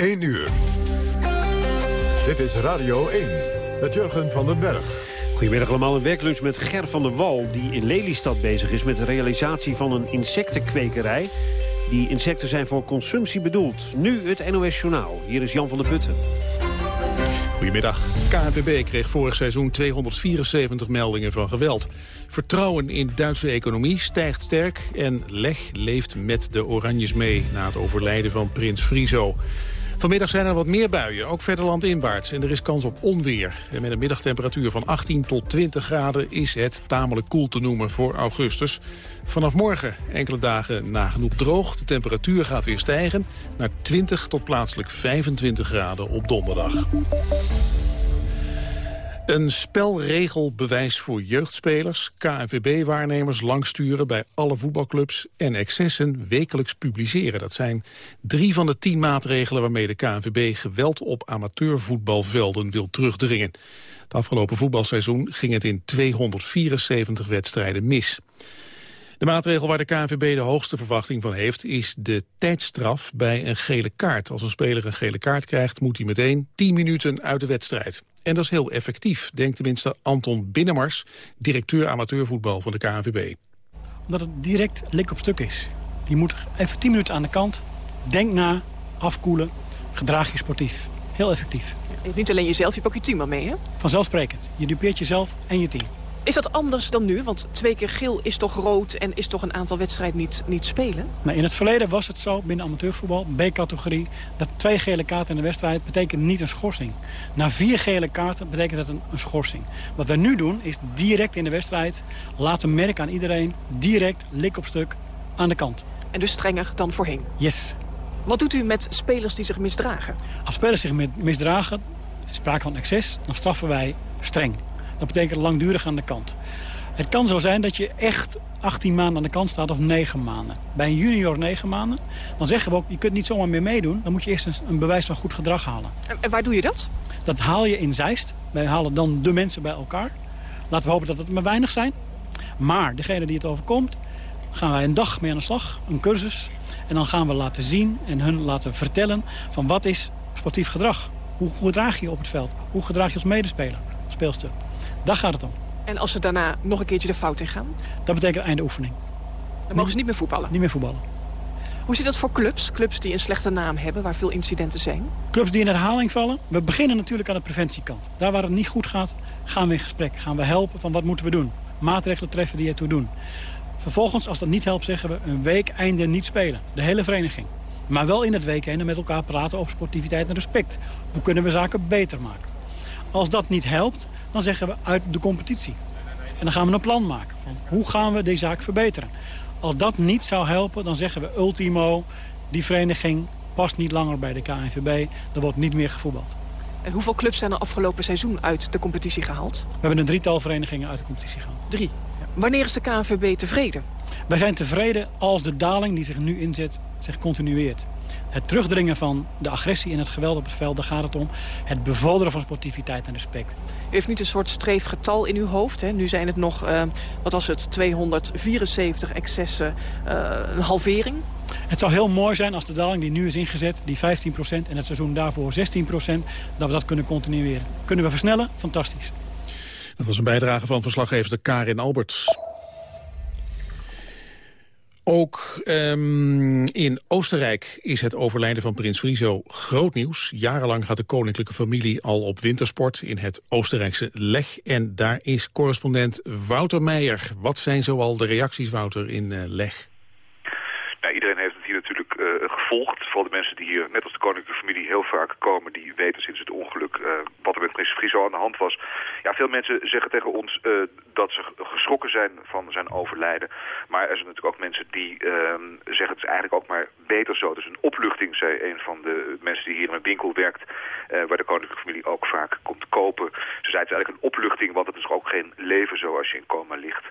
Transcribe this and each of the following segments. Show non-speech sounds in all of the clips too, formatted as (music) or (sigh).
1 uur. Dit is Radio 1 met Jurgen van den Berg. Goedemiddag allemaal, een werklunch met Ger van der Wal... die in Lelystad bezig is met de realisatie van een insectenkwekerij. Die insecten zijn voor consumptie bedoeld. Nu het NOS Journaal. Hier is Jan van der Putten. Goedemiddag. KNVB kreeg vorig seizoen 274 meldingen van geweld. Vertrouwen in de Duitse economie stijgt sterk... en Leg leeft met de Oranjes mee na het overlijden van prins Friso. Vanmiddag zijn er wat meer buien, ook verder landinwaarts. En er is kans op onweer. En met een middagtemperatuur van 18 tot 20 graden... is het tamelijk koel te noemen voor augustus. Vanaf morgen enkele dagen nagenoeg droog. De temperatuur gaat weer stijgen naar 20 tot plaatselijk 25 graden op donderdag. Een spelregelbewijs voor jeugdspelers, KNVB-waarnemers langsturen bij alle voetbalclubs en excessen wekelijks publiceren. Dat zijn drie van de tien maatregelen waarmee de KNVB geweld op amateurvoetbalvelden wil terugdringen. Het afgelopen voetbalseizoen ging het in 274 wedstrijden mis. De maatregel waar de KNVB de hoogste verwachting van heeft... is de tijdstraf bij een gele kaart. Als een speler een gele kaart krijgt, moet hij meteen 10 minuten uit de wedstrijd. En dat is heel effectief, denkt tenminste Anton Binnemars... directeur amateurvoetbal van de KNVB. Omdat het direct lik op stuk is. Je moet even 10 minuten aan de kant, denk na, afkoelen, gedraag je sportief. Heel effectief. Je hebt niet alleen jezelf, je hebt ook je team al mee, hè? Vanzelfsprekend. Je dupeert jezelf en je team. Is dat anders dan nu? Want twee keer geel is toch rood en is toch een aantal wedstrijden niet, niet spelen? Nou, in het verleden was het zo, binnen amateurvoetbal, B-categorie... dat twee gele kaarten in de wedstrijd betekent niet een schorsing. Na vier gele kaarten betekent dat een, een schorsing. Wat we nu doen, is direct in de wedstrijd laten merken aan iedereen... direct, lik op stuk, aan de kant. En dus strenger dan voorheen? Yes. Wat doet u met spelers die zich misdragen? Als spelers zich misdragen, sprake van excess, dan straffen wij streng. Dat betekent langdurig aan de kant. Het kan zo zijn dat je echt 18 maanden aan de kant staat of 9 maanden. Bij een junior 9 maanden, dan zeggen we ook... je kunt niet zomaar meer meedoen. Dan moet je eerst een, een bewijs van goed gedrag halen. En waar doe je dat? Dat haal je in Zeist. Wij halen dan de mensen bij elkaar. Laten we hopen dat het maar weinig zijn. Maar degene die het overkomt, gaan wij een dag mee aan de slag. Een cursus. En dan gaan we laten zien en hun laten vertellen... van wat is sportief gedrag. Hoe gedraag je op het veld? Hoe gedraag je als medespeler, speelster? Daar gaat het om. En als ze daarna nog een keertje de fout in gaan? Dat betekent einde oefening. Dan mogen ze niet meer voetballen? Niet meer voetballen. Hoe zit dat voor clubs? Clubs die een slechte naam hebben, waar veel incidenten zijn? Clubs die in herhaling vallen? We beginnen natuurlijk aan de preventiekant. Daar waar het niet goed gaat, gaan we in gesprek. Gaan we helpen van wat moeten we doen. Maatregelen treffen die ertoe doen. Vervolgens, als dat niet helpt, zeggen we een week einde niet spelen. De hele vereniging. Maar wel in het week einde met elkaar praten over sportiviteit en respect. Hoe kunnen we zaken beter maken? Als dat niet helpt, dan zeggen we uit de competitie. En dan gaan we een plan maken van hoe gaan we deze zaak verbeteren. Als dat niet zou helpen, dan zeggen we ultimo... die vereniging past niet langer bij de KNVB, er wordt niet meer gevoetbald. En hoeveel clubs zijn er afgelopen seizoen uit de competitie gehaald? We hebben een drietal verenigingen uit de competitie gehaald. Drie. Wanneer is de KNVB tevreden? Wij zijn tevreden als de daling die zich nu inzet zich continueert. Het terugdringen van de agressie en het geweld op het veld, daar gaat het om. Het bevorderen van sportiviteit en respect. U heeft niet een soort streefgetal in uw hoofd. Hè? Nu zijn het nog, uh, wat was het, 274 excessen, uh, een halvering. Het zou heel mooi zijn als de daling die nu is ingezet, die 15% en het seizoen daarvoor 16%, dat we dat kunnen continueren. Kunnen we versnellen? Fantastisch. Dat was een bijdrage van verslaggever Karin Alberts. Ook um, in Oostenrijk is het overlijden van prins Friso groot nieuws. Jarenlang gaat de koninklijke familie al op wintersport in het Oostenrijkse Leg. En daar is correspondent Wouter Meijer. Wat zijn zoal de reacties, Wouter, in uh, Leg? Nou, iedereen heeft het hier natuurlijk gevolgd. Vooral de mensen die hier, net als de koninklijke familie, heel vaak komen... die weten sinds het ongeluk uh, wat er met prins Friso aan de hand was. Ja, veel mensen zeggen tegen ons uh, dat ze geschrokken zijn van zijn overlijden. Maar er zijn natuurlijk ook mensen die zeggen het is eigenlijk ook maar beter zo. Dus een opluchting, zei een van de mensen die hier in een winkel werkt... waar de koninklijke familie ook vaak komt kopen. Ze zei het is eigenlijk een opluchting, want het is ook geen leven zo als je in coma ligt.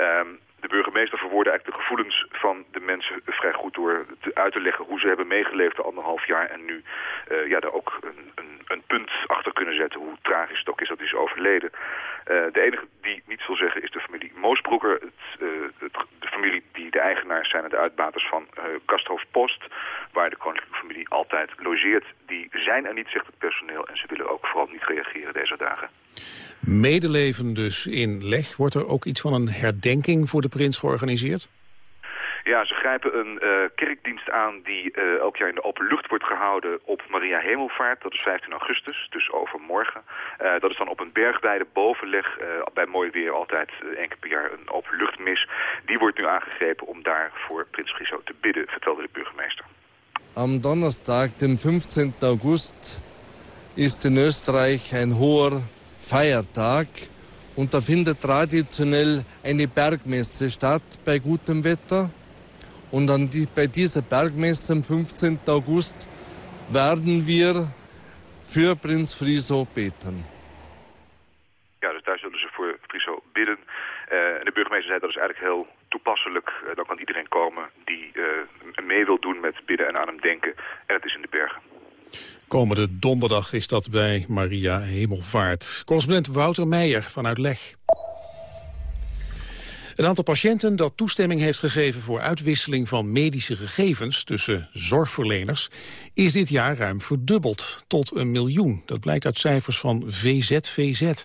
Um, de burgemeester verwoordde eigenlijk de gevoelens van de mensen vrij goed door te, uit te leggen hoe ze hebben meegeleefd de anderhalf jaar en nu uh, ja, daar ook een, een, een, punt achter kunnen zetten hoe tragisch het ook is dat hij is overleden. Uh, de enige die niets wil zeggen is de familie Moosbroeker, uh, het, de familie die de eigenaars zijn en de uitbaters van Gasthof Post, waar de koninklijke familie altijd logeert. Die zijn er niet, zegt het personeel, en ze willen ook vooral niet reageren deze dagen. Medeleven dus in leg. Wordt er ook iets van een herdenking voor de prins georganiseerd? Ja, ze grijpen een uh, kerkdienst aan die uh, elk jaar in de open lucht wordt gehouden op Maria Hemelvaart. Dat is 15 augustus, dus overmorgen. Uh, dat is dan op een bergweide bovenleg, bij mooi weer altijd één keer per jaar een openluchtmis. Die wordt nu aangegrepen om daar voor prins Friso te bidden, vertelde de burgemeester. Am Donnerstag, den 15. August, ist in Österreich ein hoher Feiertag und da findet traditionell eine Bergmesse statt bei gutem Wetter. Und an die, bei dieser Bergmesse am 15. August werden wir für Prinz Friso beten. Ja, dus daar zullen ze voor Friso bidden. Uh, en de burgemeester zei dat is eigenlijk heel toepasselijk. Uh, dan kan iedereen komen die uh, mee wil doen met bidden en aan hem denken. En het is in de bergen. Komende donderdag is dat bij Maria Hemelvaart. Correspondent Wouter Meijer vanuit Leg. Het aantal patiënten dat toestemming heeft gegeven voor uitwisseling van medische gegevens tussen zorgverleners is dit jaar ruim verdubbeld tot een miljoen. Dat blijkt uit cijfers van VZVZ.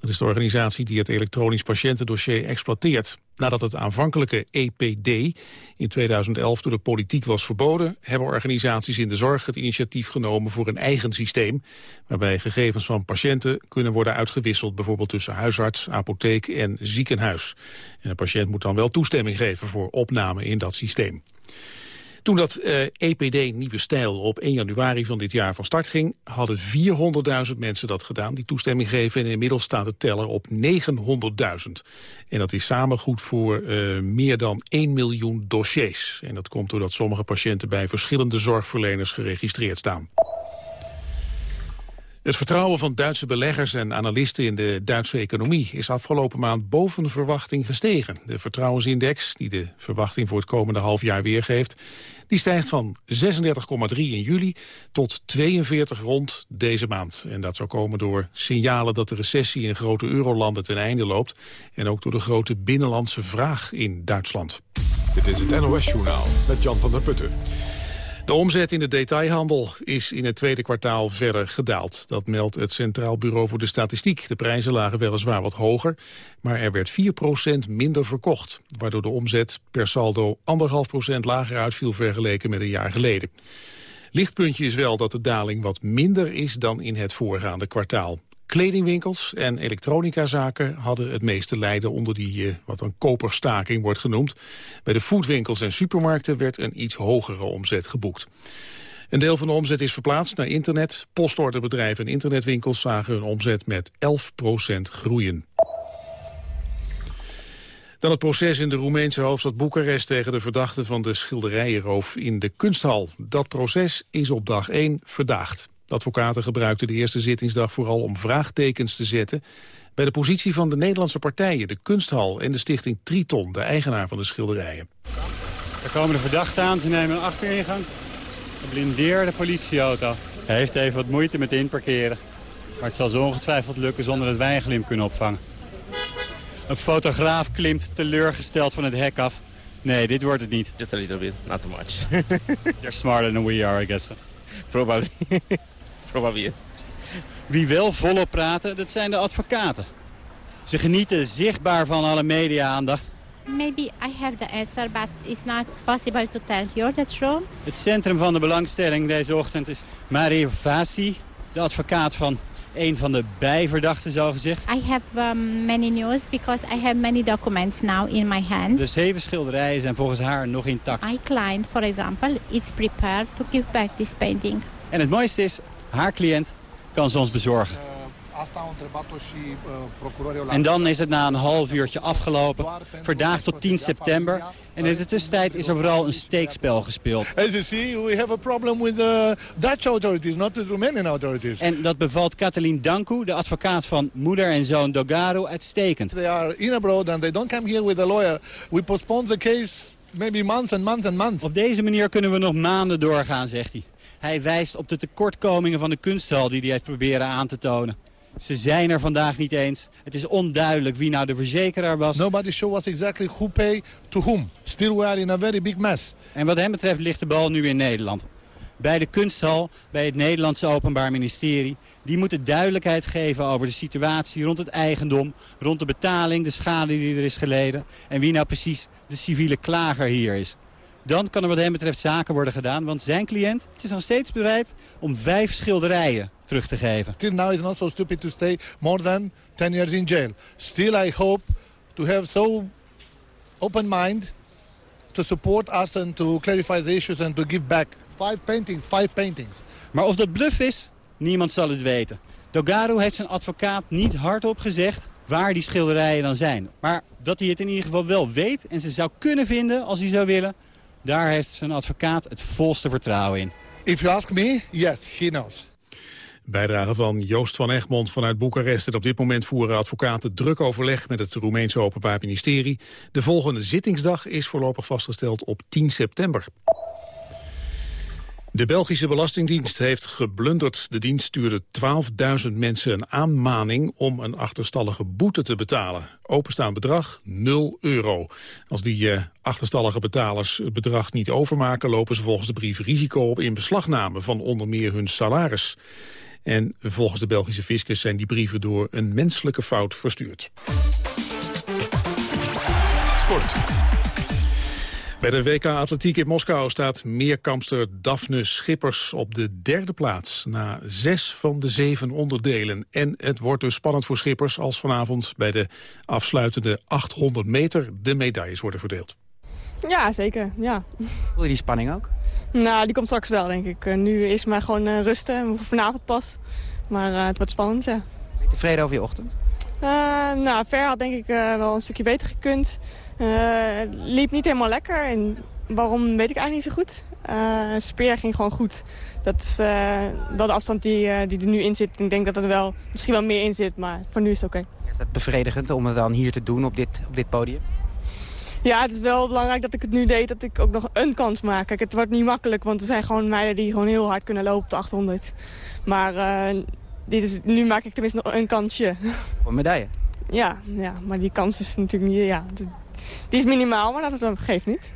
Dat is de organisatie die het elektronisch patiëntendossier exploiteert. Nadat het aanvankelijke EPD in 2011 door de politiek was verboden... hebben organisaties in de zorg het initiatief genomen voor een eigen systeem... waarbij gegevens van patiënten kunnen worden uitgewisseld... bijvoorbeeld tussen huisarts, apotheek en ziekenhuis. En de patiënt moet dan wel toestemming geven voor opname in dat systeem. Toen dat eh, EPD Nieuwe Stijl op 1 januari van dit jaar van start ging... hadden 400.000 mensen dat gedaan, die toestemming geven. En inmiddels staat de teller op 900.000. En dat is samen goed voor uh, meer dan 1 miljoen dossiers. En dat komt doordat sommige patiënten bij verschillende zorgverleners geregistreerd staan. Het vertrouwen van Duitse beleggers en analisten in de Duitse economie is afgelopen maand boven verwachting gestegen. De vertrouwensindex, die de verwachting voor het komende half jaar weergeeft, die stijgt van 36,3 in juli tot 42 rond deze maand. En dat zou komen door signalen dat de recessie in grote eurolanden ten einde loopt en ook door de grote binnenlandse vraag in Duitsland. Dit is het NOS Journaal met Jan van der Putten. De omzet in de detailhandel is in het tweede kwartaal verder gedaald. Dat meldt het Centraal Bureau voor de Statistiek. De prijzen lagen weliswaar wat hoger, maar er werd 4% minder verkocht. Waardoor de omzet per saldo 1,5% lager uitviel vergeleken met een jaar geleden. Lichtpuntje is wel dat de daling wat minder is dan in het voorgaande kwartaal. Kledingwinkels en elektronicazaken hadden het meeste lijden onder die uh, wat een koperstaking wordt genoemd. Bij de foodwinkels en supermarkten werd een iets hogere omzet geboekt. Een deel van de omzet is verplaatst naar internet. Postorderbedrijven en internetwinkels zagen hun omzet met 11% groeien. Dan het proces in de Roemeense hoofdstad Boekarest tegen de verdachten van de schilderijenroof in de kunsthal. Dat proces is op dag 1 verdaagd. De advocaten gebruikten de eerste zittingsdag vooral om vraagtekens te zetten bij de positie van de Nederlandse partijen, de Kunsthal en de stichting Triton, de eigenaar van de schilderijen. Er komen de verdachten aan, ze nemen een achteringang, een blindeerde politieauto. Hij heeft even wat moeite met inparkeren, maar het zal zo ongetwijfeld lukken zonder dat wij een glim kunnen opvangen. Een fotograaf klimt teleurgesteld van het hek af. Nee, dit wordt het niet. Just a little bit, not too much. (laughs) They're smarter than we are, I guess. Probably. Wie wel volop praten, dat zijn de advocaten. Ze genieten zichtbaar van alle media-aandacht. Maybe I have the answer, but it's not possible to tell you the truth. Het centrum van de belangstelling deze ochtend is Marie Vasi, de advocaat van een van de bijverdachten, zo gezegd. I have um, many news because I have many documents now in my hand. De zeven schilderijen zijn volgens haar nog intact. My client, for example, is prepared to give back this painting. En het mooiste is, haar cliënt kan ze ons bezorgen. En dan is het na een half uurtje afgelopen, verdaagd tot 10 september. En in de tussentijd is er vooral een steekspel gespeeld. As you see, we have a problem with the Dutch authorities, not with Romanian authorities. En dat bevalt Katalin Danku, de advocaat van moeder en zoon Dogaro, uitstekend. They are in abroad and they don't come here with a lawyer. We postpone the case maybe months and months and months. Op deze manier kunnen we nog maanden doorgaan, zegt hij. Hij wijst op de tekortkomingen van de kunsthal die hij heeft proberen aan te tonen. Ze zijn er vandaag niet eens. Het is onduidelijk wie nou de verzekeraar was. Nobody show us exactly who pay to whom. Still we are in a very big mess. En wat hem betreft ligt de bal nu in Nederland. Bij de kunsthal, bij het Nederlandse Openbaar Ministerie. Die moeten duidelijkheid geven over de situatie rond het eigendom... rond de betaling, de schade die er is geleden... en wie nou precies de civiele klager hier is. Dan kan er wat hem betreft zaken worden gedaan. Want zijn cliënt is nog steeds bereid om vijf schilderijen terug te geven. Still now is not so stupid to stay more than 10 years in jail. Still I hope to have so open mind to support us and to clarify the issues and to give back. Five paintings, five paintings. Maar of dat bluff is, niemand zal het weten. Dogaro heeft zijn advocaat niet hardop gezegd waar die schilderijen dan zijn. Maar dat hij het in ieder geval wel weet en ze zou kunnen vinden als hij zou willen... daar heeft zijn advocaat het volste vertrouwen in. If you ask me, yes, he knows. Bijdrage van Joost van Egmond vanuit Boekarest. En op dit moment voeren advocaten druk overleg met het Roemeense Openbaar Ministerie. De volgende zittingsdag is voorlopig vastgesteld op 10 september. De Belgische Belastingdienst heeft geblunderd. De dienst stuurde 12.000 mensen een aanmaning om een achterstallige boete te betalen. Openstaand bedrag 0 euro. Als die uh, achterstallige betalers het bedrag niet overmaken... lopen ze volgens de brief risico op inbeslagname van onder meer hun salaris. En volgens de Belgische fiscus zijn die brieven door een menselijke fout verstuurd. Sport. Bij de WK Atletiek in Moskou staat meerkampster Daphne Schippers op de derde plaats. Na zes van de zeven onderdelen. En het wordt dus spannend voor Schippers als vanavond bij de afsluitende 800 meter de medailles worden verdeeld. Ja, zeker. Ja. Voel je die spanning ook? Nou, die komt straks wel, denk ik. Uh, nu is maar gewoon uh, rusten, vanavond pas. Maar uh, het wordt spannend, ja. Ben je tevreden over je ochtend? nou, ver had denk ik wel een stukje beter gekund. Het liep niet helemaal lekker en waarom weet ik eigenlijk niet zo goed. speer ging gewoon goed. Dat is wel de afstand die, die er nu in zit. Ik denk dat er wel, misschien wel meer in zit, maar voor nu is het oké. Okay. Is dat bevredigend om het dan hier te doen op dit, op dit podium? Ja, het is wel belangrijk dat ik het nu deed, dat ik ook nog een kans maak. Kijk, het wordt niet makkelijk, want er zijn gewoon meiden die gewoon heel hard kunnen lopen op de 800. Maar uh, dit is, nu maak ik tenminste nog een kansje. Een medaille? Ja, ja, maar die kans is natuurlijk niet... Ja, die is minimaal, maar dat, geeft niet.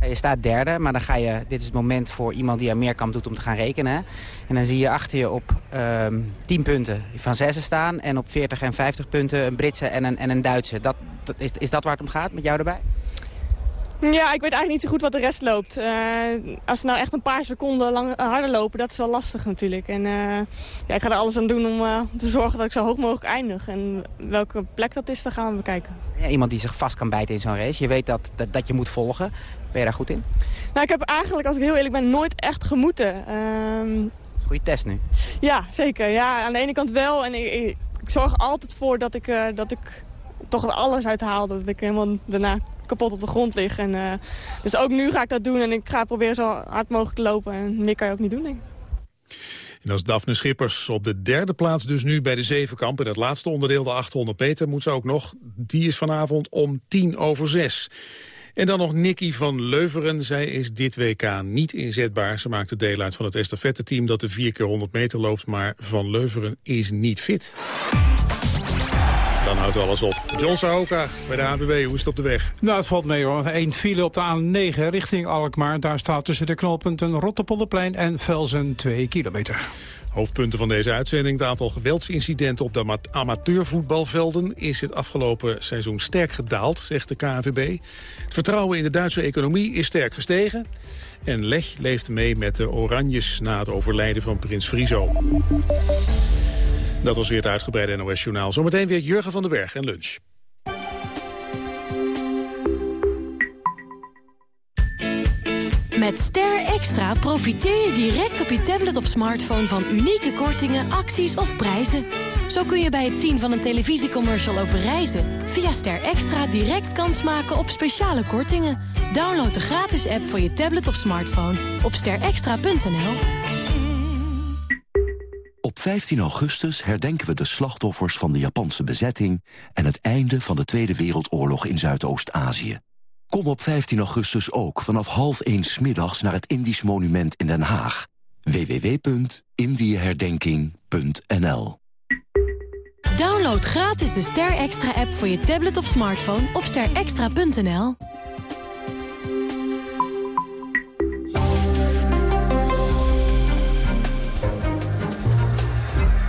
Je staat derde, maar dan ga je, dit is het moment voor iemand die aan meerkamp doet om te gaan rekenen. En dan zie je achter je op um, 10 punten van zessen staan en op 40 en 50 punten een Britse en een, en een Duitse. Dat, dat, is, is dat waar het om gaat met jou erbij? Ja, ik weet eigenlijk niet zo goed wat de rest loopt. Uh, als ze nou echt een paar seconden lang harder lopen, dat is wel lastig natuurlijk. En uh, ja, ik ga er alles aan doen om uh, te zorgen dat ik zo hoog mogelijk eindig. En welke plek dat is, dan gaan we bekijken. Ja, iemand die zich vast kan bijten in zo'n race. Je weet dat, dat, dat, je moet volgen. Ben je daar goed in? Nou, ik heb eigenlijk, als ik heel eerlijk ben, nooit echt gemoeten. Ehm, Goede test nu. Ja, zeker. Ja, aan de ene kant wel. En ik, ik, ik zorg altijd voor dat ik, dat ik toch alles uithaal. Dat ik helemaal daarna kapot op de grond lig. En, uh, dus ook nu ga ik dat doen en ik ga proberen zo hard mogelijk te lopen. En meer kan je ook niet doen, denk ik. En als Daphne Schippers op de derde plaats dus nu bij de Zevenkamp. In het laatste onderdeel, de 800 meter, moet ze ook nog. Die is vanavond om tien over zes. En dan nog Nicky van Leuveren. Zij is dit WK niet inzetbaar. Ze maakte deel uit van het estafette-team dat de 4 keer 100 meter loopt. Maar Van Leuveren is niet fit. Dan houdt alles op. John Sahoka bij de ABB, hoe is het op de weg? Nou, het valt mee hoor. Eén file op de A9 richting Alkmaar. Daar staat tussen de knooppunten Rotterpolderplein en Velzen 2 kilometer. Hoofdpunten van deze uitzending. Het aantal geweldsincidenten op de amateurvoetbalvelden is het afgelopen seizoen sterk gedaald, zegt de KNVB. Het vertrouwen in de Duitse economie is sterk gestegen. En Lech leeft mee met de Oranjes na het overlijden van prins Friso. Dat was weer het uitgebreide NOS-journaal. Zometeen weer Jurgen van den Berg en lunch. Met Ster Extra profiteer je direct op je tablet of smartphone van unieke kortingen, acties of prijzen. Zo kun je bij het zien van een televisiecommercial over reizen... via Ster Extra direct kans maken op speciale kortingen. Download de gratis app voor je tablet of smartphone op sterextra.nl. Op 15 augustus herdenken we de slachtoffers van de Japanse bezetting... en het einde van de Tweede Wereldoorlog in Zuidoost-Azië. Kom op 15 augustus ook vanaf half 1 middags naar het Indisch Monument in Den Haag. www.indieherdenking.nl Download gratis de Ster Extra app voor je tablet of smartphone op sterextra.nl.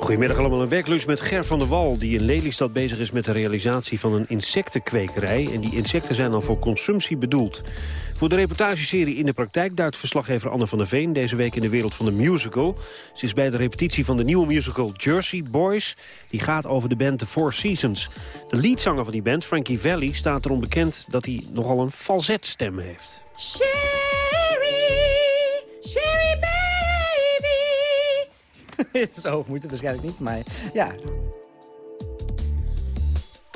Goedemiddag allemaal. Een werklunch met Ger van der Wal... die in Lelystad bezig is met de realisatie van een insectenkwekerij. En die insecten zijn dan voor consumptie bedoeld. Voor de reportageserie In de Praktijk duidt verslaggever Anne van der Veen... deze week in de wereld van de musical. Ze is bij de repetitie van de nieuwe musical Jersey Boys. Die gaat over de band The Four Seasons. De leadzanger van die band, Frankie Valli, staat erom bekend... dat hij nogal een falsetstem heeft. Sherry, Sherry. (laughs) Zo hoog moet waarschijnlijk niet, maar ja.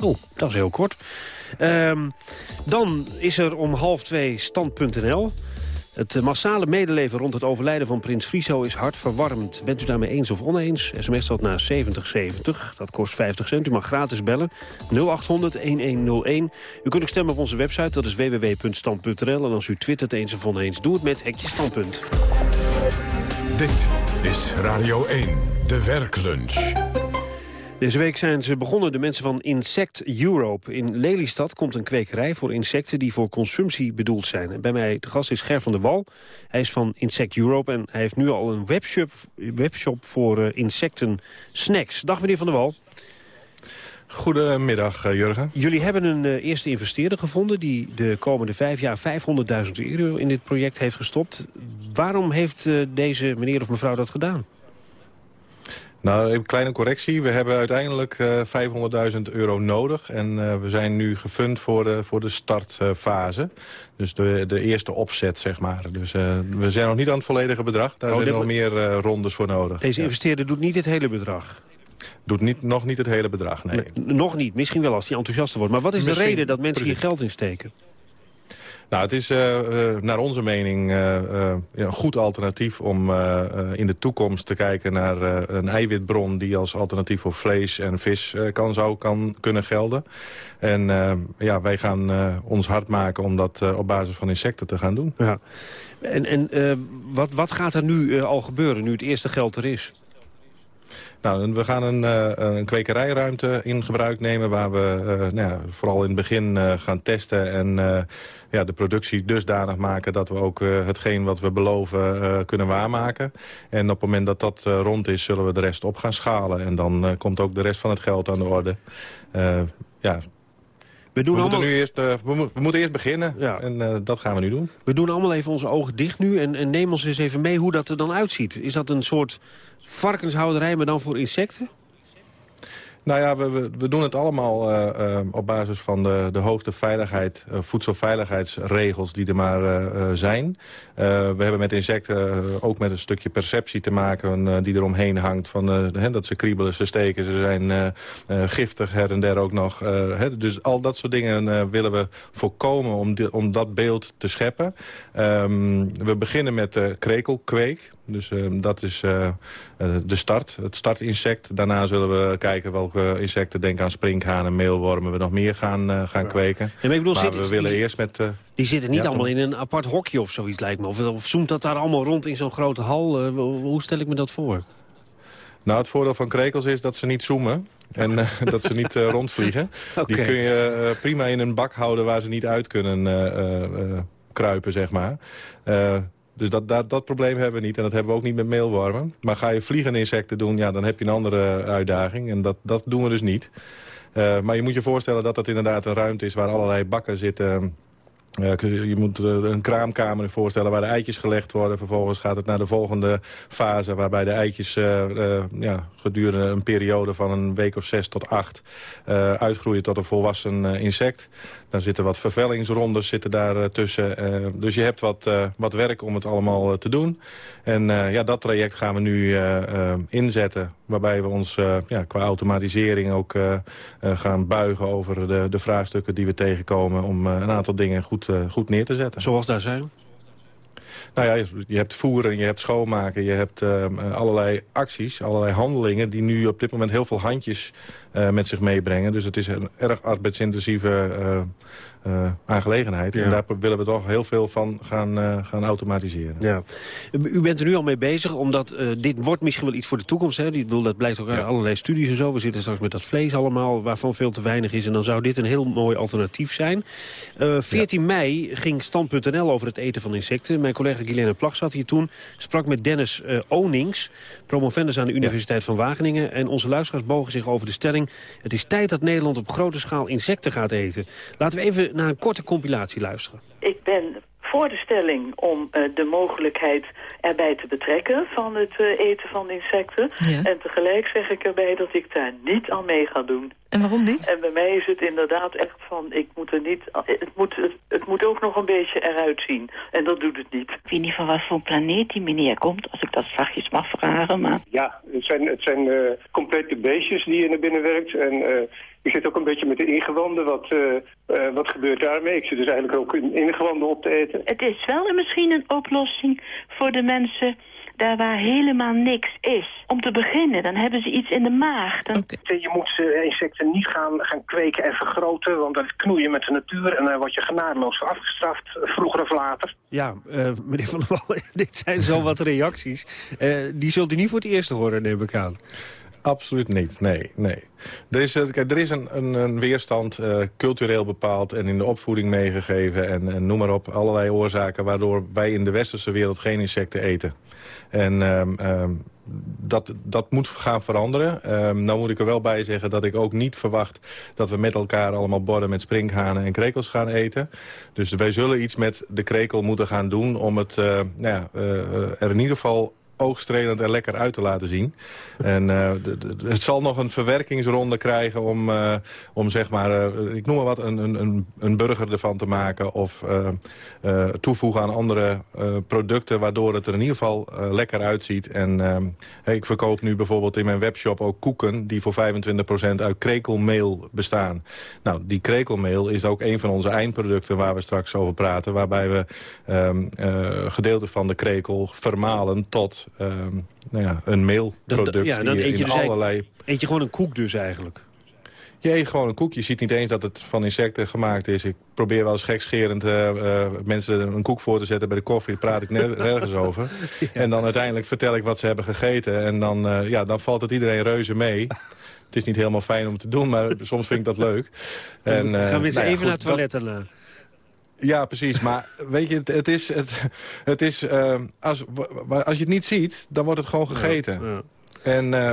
Oh, dat is heel kort. Ehm, dan is er om half twee stand.nl. Het massale medeleven rond het overlijden van prins Friso is hartverwarmend. Bent u daarmee eens of oneens? SMS dat naar 7070. Dat kost 50 cent. U mag gratis bellen. 0800-1101. U kunt ook stemmen op onze website. Dat is www.stand.nl. En als u twittert eens of oneens, doe het met Hekje Standpunt. Dit is Radio 1, de werklunch. Deze week zijn ze begonnen, de mensen van Insect Europe. In Lelystad komt een kwekerij voor insecten die voor consumptie bedoeld zijn. En bij mij te gast is Ger van der Wal. Hij is van Insect Europe en hij heeft nu al een webshop, webshop voor uh, insecten snacks. Dag meneer van der Wal. Goedemiddag, uh, Jurgen. Jullie hebben een uh, eerste investeerder gevonden... die de komende vijf jaar 500.000 euro in dit project heeft gestopt. Waarom heeft uh, deze meneer of mevrouw dat gedaan? Nou, een kleine correctie. We hebben uiteindelijk uh, 500.000 euro nodig. En uh, we zijn nu gefund voor de, voor de startfase. dus de, de eerste opzet, zeg maar. Dus we zijn nog niet aan het volledige bedrag. Daar oh, zijn nog meer rondes voor nodig. Deze investeerder doet niet het hele bedrag? Doet niet, nog niet het hele bedrag, nee. Nog niet, misschien wel als hij enthousiaster wordt. Maar wat is misschien, de reden dat mensen precies. hier geld in steken? Nou, het is uh, uh, naar onze mening uh, een goed alternatief om in de toekomst te kijken naar een eiwitbron die als alternatief voor vlees en vis kan, zou kan, kunnen gelden. En ja, wij gaan ons hard maken om dat op basis van insecten te gaan doen. Ja. En, en wat, wat gaat er nu al gebeuren, nu het eerste geld er is? Nou, we gaan een, uh, een kwekerijruimte in gebruik nemen... waar we uh, nou ja, vooral in het begin uh, gaan testen en ja, de productie dusdanig maken... dat we ook hetgeen wat we beloven kunnen waarmaken. En op het moment dat dat rond is, zullen we de rest op gaan schalen. En dan komt ook de rest van het geld aan de orde. ja, we, doen we, allemaal... moeten nu eerst, uh, we, mo we, moeten eerst beginnen ja. en uh, dat gaan we nu doen. We doen allemaal even onze ogen dicht nu en, en neem ons eens even mee hoe dat er dan uitziet. Is dat een soort varkenshouderij, maar dan voor insecten? Nou ja, we, we, doen het allemaal uh, uh, op basis van de, de hoogste veiligheid, uh, voedselveiligheidsregels die er maar zijn. we hebben met insecten ook met een stukje perceptie te maken die eromheen hangt. Van, hè, dat ze kriebelen, ze steken, ze zijn giftig her en der ook nog. Hè, dus al dat soort dingen willen we voorkomen om, om dat beeld te scheppen. Um, we beginnen met krekelkweek. Dus uh, dat is uh, de start, het startinsect. Daarna zullen we kijken welke insecten, denk aan sprinkhanen, meelwormen... we nog meer gaan, uh, gaan kweken. Ja, maar bedoel, we willen die, eerst met... die zitten niet ja, allemaal in een apart hokje of zoiets, lijkt me. Of, of zoomt dat daar allemaal rond in zo'n grote hal? hoe stel ik me dat voor? Nou, het voordeel van krekels is dat ze niet zoomen. En uh, (laughs) dat ze niet uh, rondvliegen. (laughs) Okay. Die kun je uh, prima in een bak houden waar ze niet uit kunnen kruipen, zeg maar. Dus dat, dat, probleem hebben we niet. En dat hebben we ook niet met meelwormen. Maar ga je vliegende insecten doen, ja, dan heb je een andere uitdaging. En dat, dat doen we dus niet. Uh, maar je moet je voorstellen dat dat inderdaad een ruimte is... waar allerlei bakken zitten Uh, je moet een kraamkamer voorstellen waar de eitjes gelegd worden. Vervolgens gaat het naar de volgende fase waarbij de eitjes ja, gedurende een periode van een week of zes tot acht uitgroeien tot een volwassen insect. Daar zitten wat vervellingsrondes zitten daar tussen. dus je hebt wat, wat werk om het allemaal te doen. En ja, dat traject gaan we nu inzetten. Waarbij we ons ja, qua automatisering ook gaan buigen over de, de vraagstukken die we tegenkomen. Om een aantal dingen goed, goed neer te zetten. Zoals daar zijn? Nou ja, je hebt voeren, je hebt schoonmaken, je hebt uh, allerlei acties, allerlei handelingen... die nu op dit moment heel veel handjes uh, met zich meebrengen. Dus het is een erg arbeidsintensieve uh, uh, aangelegenheid. Ja. En daar willen we toch heel veel van gaan, uh, gaan automatiseren. Ja. U bent er nu al mee bezig, omdat uh, dit wordt misschien wel iets voor de toekomst. Hè? Ik bedoel, dat blijkt ook uit ja. allerlei studies en zo. We zitten straks met dat vlees allemaal, waarvan veel te weinig is. En dan zou dit een heel mooi alternatief zijn. 14 ja. mei ging Stand.nl over het eten van insecten. Mijn collega Guilaine Plag zat hier toen. Sprak met Dennis Onings, promovendus aan de Universiteit van Wageningen. En onze luisteraars bogen zich over de stelling... het is tijd dat Nederland op grote schaal insecten gaat eten. Laten we even naar een korte compilatie luisteren. Ik ben voor de stelling om uh, de mogelijkheid erbij te betrekken van het uh, eten van insecten. Ja. En tegelijk zeg ik erbij dat ik daar niet aan mee ga doen. En waarom niet? En bij mij is het inderdaad echt van, ik moet er niet, het moet, het, het moet ook nog een beetje eruit zien. En dat doet het niet. Ik weet niet van wat voor planeet die meneer komt, als ik dat zachtjes mag vragen. Maar... Ja, het zijn, het zijn uh, complete beestjes die je naar binnen werkt. En ik zit ook een beetje met de ingewanden. Wat, uh, uh, wat gebeurt daarmee? Ik zit dus eigenlijk ook in ingewanden op te eten. Het is wel misschien een oplossing voor de mensen daar waar helemaal niks is. Om te beginnen, dan hebben ze iets in de maag. Dan... Okay. Je moet uh, insecten niet gaan, gaan kweken en vergroten, want dat knoeien met de natuur en daar word je genadeloos voor afgestraft, vroeger of later. Ja, uh, meneer Van der Wal, (laughs) dit zijn zo wat reacties. Uh, die zult u niet voor het eerst horen, neem ik aan. Absoluut niet, nee. nee. Er is, kijk, er is een, een, weerstand, uh, cultureel bepaald en in de opvoeding meegegeven... En, en, noem maar op, allerlei oorzaken waardoor wij in de westerse wereld geen insecten eten. En um, um, dat, dat moet gaan veranderen. Um, nou moet ik er wel bij zeggen dat ik ook niet verwacht... dat we met elkaar allemaal borden met sprinkhanen en krekels gaan eten. Dus wij zullen iets met de krekel moeten gaan doen... om het uh, nou ja, er in ieder geval oogstrelend en lekker uit te laten zien. En de, het zal nog een verwerkingsronde krijgen om, uh, om zeg maar, uh, ik noem maar wat, een, een, een burger ervan te maken. Of toevoegen aan andere producten, waardoor het er in ieder geval lekker uitziet. En ik verkoop nu bijvoorbeeld in mijn webshop ook koeken die voor 25% uit krekelmeel bestaan. Nou, die krekelmeel is ook een van onze eindproducten waar we straks over praten. Waarbij we um, gedeelten van de krekel vermalen tot um, nou ja, een meelproduct. Ja, dan eet je, dus allerlei... eet je gewoon een koek dus eigenlijk. Je eet gewoon een koek. Je ziet niet eens dat het van insecten gemaakt is. Ik probeer wel eens gekscherend uh, uh, mensen een koek voor te zetten bij de koffie. Daar praat ik (laughs) nergens over. Ja. En dan uiteindelijk vertel ik wat ze hebben gegeten. En dan, uh, ja, dan valt het iedereen reuze mee. Het is niet helemaal fijn om te doen, maar soms vind ik dat leuk. En, gaan we eens nou ja, even goed, naar het toilet daarna. Ja, precies. Maar (laughs) weet je, het, het is... Het, het is uh, als, als je het niet ziet, dan wordt het gewoon gegeten. Ja, ja. En uh,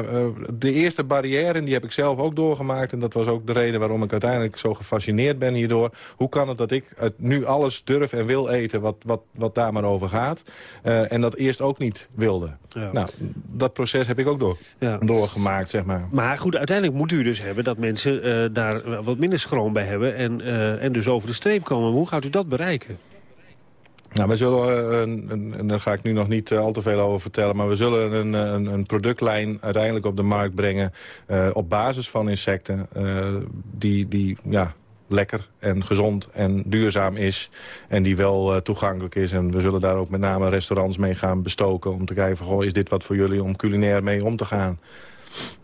de eerste barrière, die heb ik zelf ook doorgemaakt. En dat was ook de reden waarom ik uiteindelijk zo gefascineerd ben hierdoor. Hoe kan het dat ik het nu alles durf en wil eten wat, wat, wat daar maar over gaat. Uh, en dat eerst ook niet wilde. Ja. Nou, dat proces heb ik ook door, ja. doorgemaakt, zeg maar. Maar goed, uiteindelijk moet u dus hebben dat mensen uh, daar wat minder schroom bij hebben. En, en dus over de streep komen. Hoe gaat u dat bereiken? Nou, we zullen, uh, en daar ga ik nu nog niet uh, al te veel over vertellen... maar we zullen een, een, een productlijn uiteindelijk op de markt brengen... Op basis van insecten die, die ja, lekker en gezond en duurzaam is... en die wel toegankelijk is. En we zullen daar ook met name restaurants mee gaan bestoken... om te kijken van, goh, is dit wat voor jullie om culinair mee om te gaan...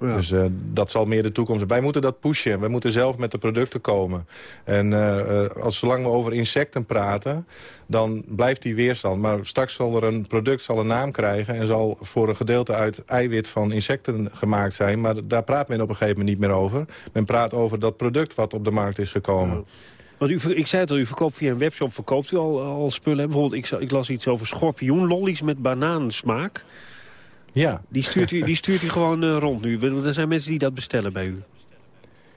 Ja. Dus uh, dat zal meer de toekomst zijn. Wij moeten dat pushen. Wij moeten zelf met de producten komen. En uh, als zolang we over insecten praten, dan blijft die weerstand. Maar straks zal er een product zal een naam krijgen... en zal voor een gedeelte uit eiwit van insecten gemaakt zijn. Maar daar praat men op een gegeven moment niet meer over. Men praat over dat product wat op de markt is gekomen. Ja. Want u, ik zei het al, u verkoopt via een webshop verkoopt u al, al spullen. Bijvoorbeeld, ik, ik las iets over schorpioenlollies met bananensmaak. Ja. Die stuurt u, die stuurt u gewoon uh, rond nu. Er zijn mensen die dat bestellen bij u.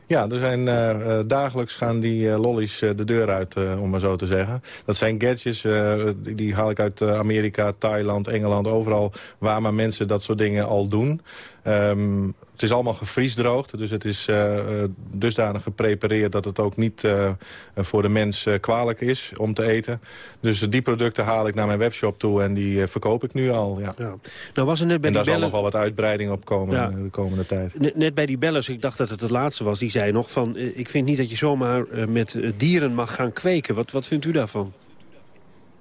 Ja, er zijn, uh, uh, dagelijks gaan die uh, lollies de deur uit, om maar zo te zeggen. Dat zijn gadgets, die, die, haal ik uit Amerika, Thailand, Engeland, overal... waar maar mensen dat soort dingen al doen. Um, het is allemaal gevriesdroogd, dus het is uh, dusdanig geprepareerd... dat het ook niet uh, voor de mens kwalijk is om te eten. Dus die producten haal ik naar mijn webshop toe en die verkoop ik nu al. Ja. ja. Nou was er net bij en daar zal nog wel wat uitbreiding op komen ja. de komende tijd. Net, net, bij die bellers, ik dacht dat het het laatste was, die zei nog van... ik vind niet dat je zomaar met dieren mag gaan kweken. Wat, wat vindt u daarvan?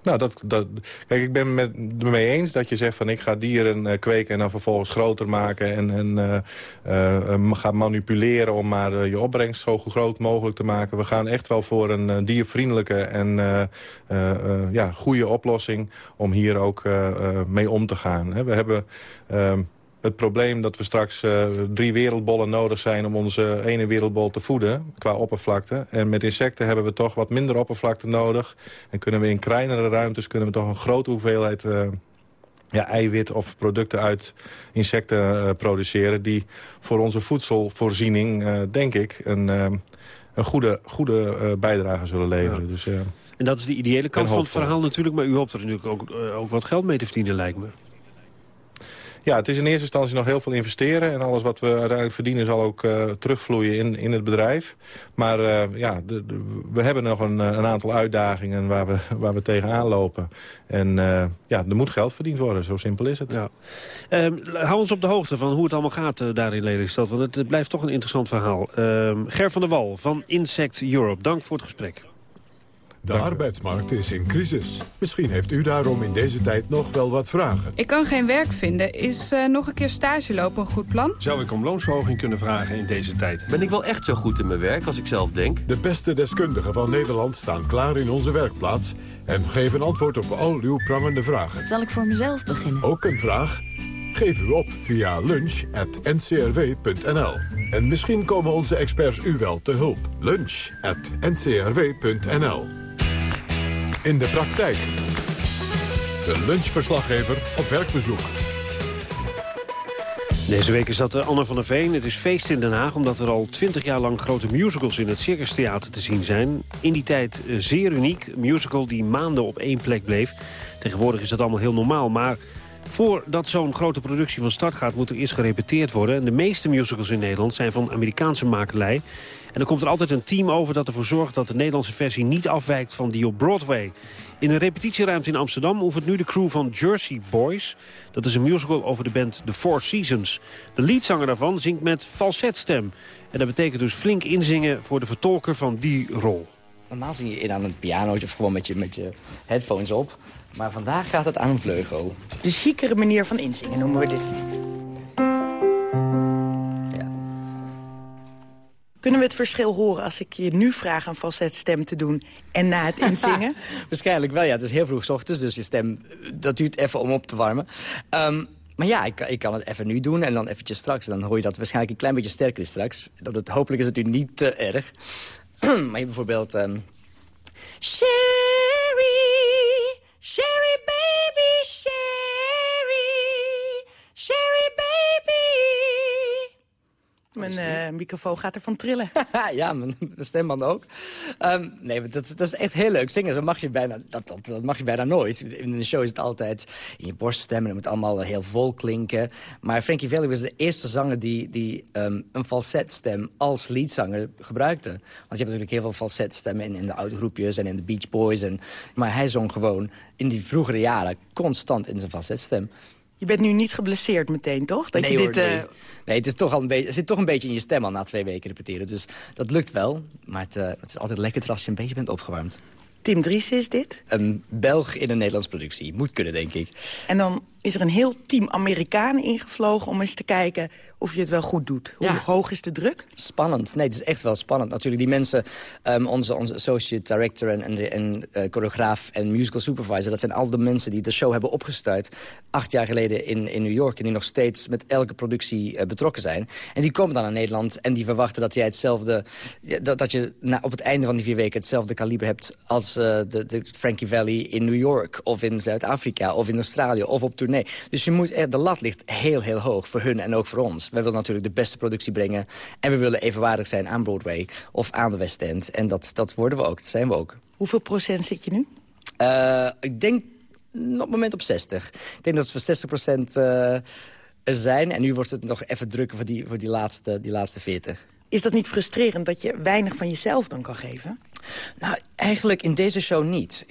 Nou, dat, dat, kijk, ik ben het mee eens dat je zegt van ik ga dieren uh, kweken en dan vervolgens groter maken en, en uh, uh, ga manipuleren om maar je opbrengst zo groot mogelijk te maken. We gaan echt wel voor een diervriendelijke en ja, goede oplossing om hier ook mee om te gaan. Hè. We hebben ehm, het probleem dat we straks uh, drie wereldbollen nodig zijn... om onze ene wereldbol te voeden qua oppervlakte. En met insecten hebben we toch wat minder oppervlakte nodig. En kunnen we in kleinere ruimtes kunnen we toch een grote hoeveelheid... Uh, ja, eiwit of producten uit insecten uh, produceren... die voor onze voedselvoorziening, denk ik, een, een goede, goede bijdrage zullen leveren. Ja. Dus, en dat is de ideële kant van het verhaal natuurlijk... maar u hoopt er natuurlijk ook, ook wat geld mee te verdienen, lijkt me. Ja, het is in eerste instantie nog heel veel investeren. En alles wat we uiteindelijk verdienen zal ook uh, terugvloeien in, in het bedrijf. Maar uh, ja, de, we hebben nog een, een, aantal uitdagingen waar we, waar we tegenaan lopen. En ja, er moet geld verdiend worden, zo simpel is het. Ja. Um, hou ons op de hoogte van hoe het allemaal gaat daar in Lelystad. Want het, blijft toch een interessant verhaal. Um, Ger van der Wal van Insect Europe, dank voor het gesprek. De arbeidsmarkt is in crisis. Misschien heeft u daarom in deze tijd nog wel wat vragen. Ik kan geen werk vinden. Is uh, nog een keer stage lopen een goed plan? Zou ik om loonsverhoging kunnen vragen in deze tijd? Ben ik wel echt zo goed in mijn werk als ik zelf denk? De beste deskundigen van Nederland staan klaar in onze werkplaats... en geven antwoord op al uw prangende vragen. Zal ik voor mezelf beginnen? Ook een vraag? Geef u op via lunch.ncrw.nl. En misschien komen onze experts u wel te hulp. Lunch.ncrw.nl in de praktijk. De lunchverslaggever op werkbezoek. Deze week is dat eh, Anne van der Veen. Het is feest in Den Haag omdat er al twintig jaar lang grote musicals in het Circus Theater te zien zijn. In die tijd eh, zeer uniek. Een musical die maanden op één plek bleef. Tegenwoordig is dat allemaal heel normaal, maar... Voordat zo'n grote productie van start gaat, moet er eerst gerepeteerd worden. En de meeste musicals in Nederland zijn van Amerikaanse makelij. En dan komt er altijd een team over dat ervoor zorgt dat de Nederlandse versie niet afwijkt van die op Broadway. In een repetitieruimte in Amsterdam oefent nu de crew van Jersey Boys. Dat is een musical over de band The Four Seasons. De leadzanger daarvan zingt met falsetstem. En dat betekent dus flink inzingen voor de vertolker van die rol. Normaal zing je in aan een pianootje of gewoon met je, met je headphones op. Maar vandaag gaat het aan een vleugel. De chicere manier van inzingen noemen we dit. Kunnen we het verschil horen als ik je nu vraag een falsetstem te doen en na het inzingen? (laughs) Waarschijnlijk wel, ja. Het is heel vroeg ochtends, dus je stem, dat duurt even om op te warmen. Um, maar ja, ik, ik, kan het even nu doen en dan eventjes straks. Dan hoor je dat waarschijnlijk een klein beetje sterker is straks. Dat het, hopelijk is het nu niet te erg. (clears throat) maar je bijvoorbeeld... Um... Sherry, Sherry baby, Sherry, Mijn uh, microfoon gaat ervan trillen. (laughs) ja, mijn stemband ook. Um, nee, dat, dat, is echt heel leuk. Zingen zo mag je bijna, dat, dat, dat, mag je bijna nooit. In een show is het altijd in je borst stemmen. Het moet allemaal heel vol klinken. Maar Frankie Valli was de eerste zanger die, die um, een falsetstem als leadzanger gebruikte. Want je hebt natuurlijk heel veel falsetstemmen in, in de oude groepjes en in de Beach Boys. En, maar hij zong gewoon in die vroegere jaren constant in zijn falsetstem. Je bent nu niet geblesseerd meteen, toch? Dat nee, je dit, hoor, nee. Uh... nee. het, is toch al een beetje, zit toch een beetje in je stem al na twee weken repeteren. Dus dat lukt wel. Maar het, uh, het is altijd lekker als je een beetje bent opgewarmd. Tim Dries is dit? Een Belg in een Nederlands productie. Moet kunnen, denk ik. En dan is er een heel team Amerikanen ingevlogen... om eens te kijken of je het wel goed doet. Hoe ja. hoog is de druk? Spannend. Nee, het is echt wel spannend. Natuurlijk, die mensen, um, onze, onze associate director en, en, en uh, choreograaf en musical supervisor... dat zijn al de mensen die de show hebben opgestuurd... acht jaar geleden in, in New York... en die nog steeds met elke productie uh, betrokken zijn. En die komen dan naar Nederland en die verwachten dat jij hetzelfde... dat, dat je na, op het einde van die vier weken hetzelfde kaliber hebt... als uh, de, de Frankie Valley in New York of in Zuid-Afrika of in Australië of op tournee doen. Nee. Dus je moet, de lat ligt heel, heel hoog voor hun en ook voor ons. Wij willen natuurlijk de beste productie brengen. En we willen evenwaardig zijn aan Broadway of aan de West End. En dat, dat worden we ook, dat zijn we ook. Hoeveel procent zit je nu? Uh, ik denk op het moment op 60. Ik denk dat we 60 procent uh, zijn. En nu wordt het nog even drukker voor die, voor die, laatste, die laatste 40. Is dat niet frustrerend dat je weinig van jezelf dan kan geven? Nou, eigenlijk in deze show niet.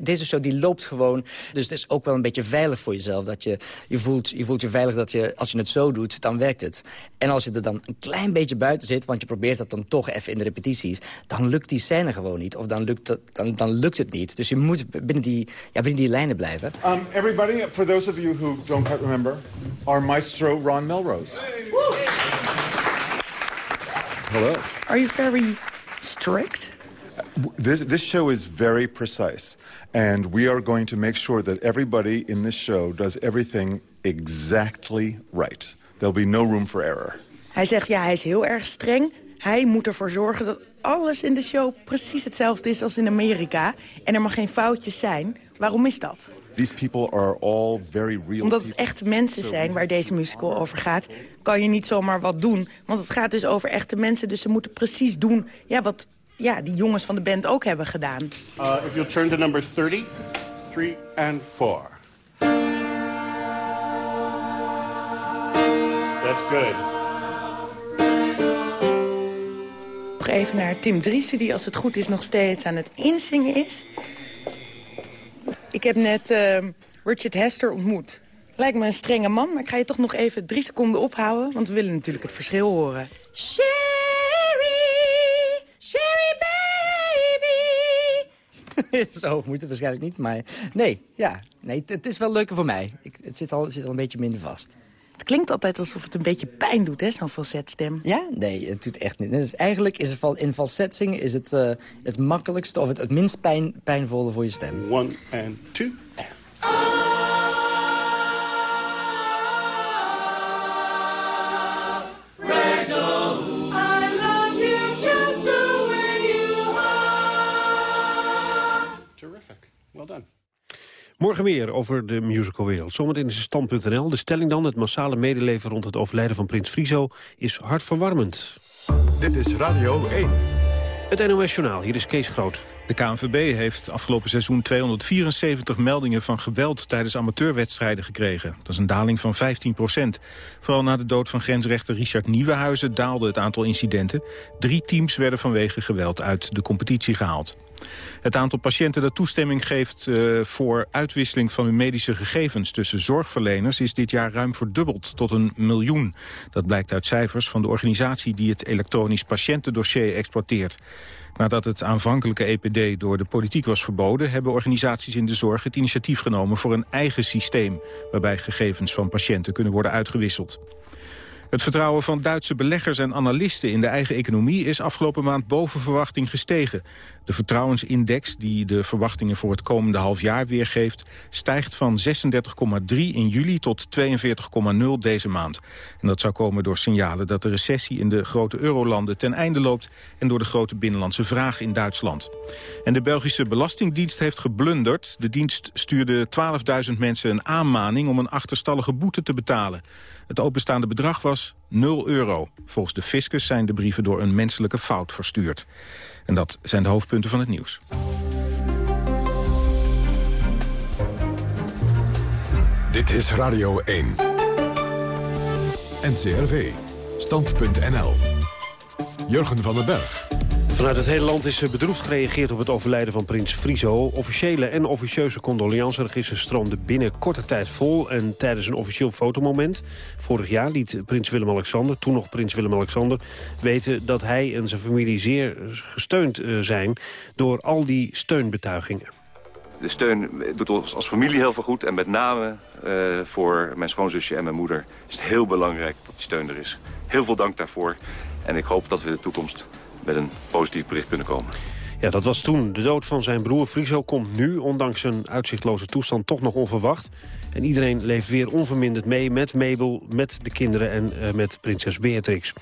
Deze show die loopt gewoon. Dus het is ook wel een beetje veilig voor jezelf. Dat je, je, voelt, je voelt je veilig dat je, als je het zo doet, dan werkt het. En als je er dan een klein beetje buiten zit... want je probeert dat dan toch even in de repetities... dan lukt die scène gewoon niet. Of dan lukt, het, dan, dan lukt het niet. Dus je moet binnen die, ja, binnen die lijnen blijven. Um, everybody, for those of you who don't quite remember... our maestro Ron Melrose. Hello. Are you very strict? This, this show is very precise. And we are going to make sure that everybody in this show does everything exactly right. There'll be no room for error. Hij zegt, ja, hij is heel erg streng. Hij moet ervoor zorgen dat alles in de show precies hetzelfde is als in Amerika. En er mag geen foutjes zijn. Waarom is dat? These people are all very real Omdat het echte mensen zijn waar deze musical over gaat... kan je niet zomaar wat doen. Want het gaat dus over echte mensen. Dus ze moeten precies doen ja, wat ja, die jongens van de band ook hebben gedaan. Uh, if you'll turn to number 30, 3 and 4. That's good. Nog even naar Tim Driessen, die als het goed is nog steeds aan het inzingen is. Ik heb net uh, Richard Hester ontmoet. Lijkt me een strenge man, maar ik ga je toch nog even drie seconden ophouden... want we willen natuurlijk het verschil horen. Sherry baby. (laughs) Zo hoog moet het waarschijnlijk niet, maar nee, ja. Nee, het is wel leuker voor mij. Ik, het, zit al, het zit al een beetje minder vast. Het klinkt altijd alsof het een beetje pijn doet, hè, zo'n falsetstem. Ja? Nee, het doet echt niet. Dus eigenlijk is het in falset zingen is het, uh, het makkelijkste... of het, het minst pijn, pijnvolle voor je stem. One and two and... Morgen meer over de musicalwereld. Zometeen is stand.nl. De stelling dan, het massale medeleven rond het overlijden van Prins Frizo... is hartverwarmend. Dit is Radio 1. Het NOS Journaal, hier is Kees Groot. De KNVB heeft afgelopen seizoen 274 meldingen van geweld tijdens amateurwedstrijden gekregen. Dat is een daling van 15 procent. Vooral na de dood van grensrechter Richard Nieuwenhuizen daalde het aantal incidenten. Drie teams werden vanwege geweld uit de competitie gehaald. Het aantal patiënten dat toestemming geeft uh, voor uitwisseling van hun medische gegevens tussen zorgverleners is dit jaar ruim verdubbeld tot een miljoen. Dat blijkt uit cijfers van de organisatie die het elektronisch patiëntendossier exploiteert. Nadat het aanvankelijke EPD door de politiek was verboden... hebben organisaties in de zorg het initiatief genomen voor een eigen systeem... waarbij gegevens van patiënten kunnen worden uitgewisseld. Het vertrouwen van Duitse beleggers en analisten in de eigen economie is afgelopen maand boven verwachting gestegen. De vertrouwensindex, die de verwachtingen voor het komende half jaar weergeeft, stijgt van 36,3 in juli tot 42,0 deze maand. En dat zou komen door signalen dat de recessie in de grote eurolanden ten einde loopt en door de grote binnenlandse vraag in Duitsland. En de Belgische Belastingdienst heeft geblunderd. De dienst stuurde 12.000 mensen een aanmaning om een achterstallige boete te betalen. Het openstaande bedrag was 0 euro. Volgens de fiscus zijn de brieven door een menselijke fout verstuurd. En dat zijn de hoofdpunten van het nieuws. Dit is Radio 1. NCRV. Stand.nl. Jurgen van den Berg. Vanuit het hele land is bedroefd gereageerd op het overlijden van prins Friso. Officiële en officieuze condoleanceregisters stroomden binnen korte tijd vol. En tijdens een officieel fotomoment vorig jaar liet prins Willem-Alexander... toen nog prins Willem-Alexander weten dat hij en zijn familie zeer gesteund eh, zijn... door al die steunbetuigingen. De steun doet ons als familie heel veel goed. En met name uh, voor mijn schoonzusje en mijn moeder is het heel belangrijk dat die steun er is. Heel veel dank daarvoor. En ik hoop dat we de toekomst met een positief bericht kunnen komen. Ja, dat was toen. De dood van zijn broer Friso komt nu, ondanks zijn uitzichtloze toestand, toch nog onverwacht. En iedereen leeft weer onverminderd mee met Mabel, met de kinderen en uh, met prinses Beatrix.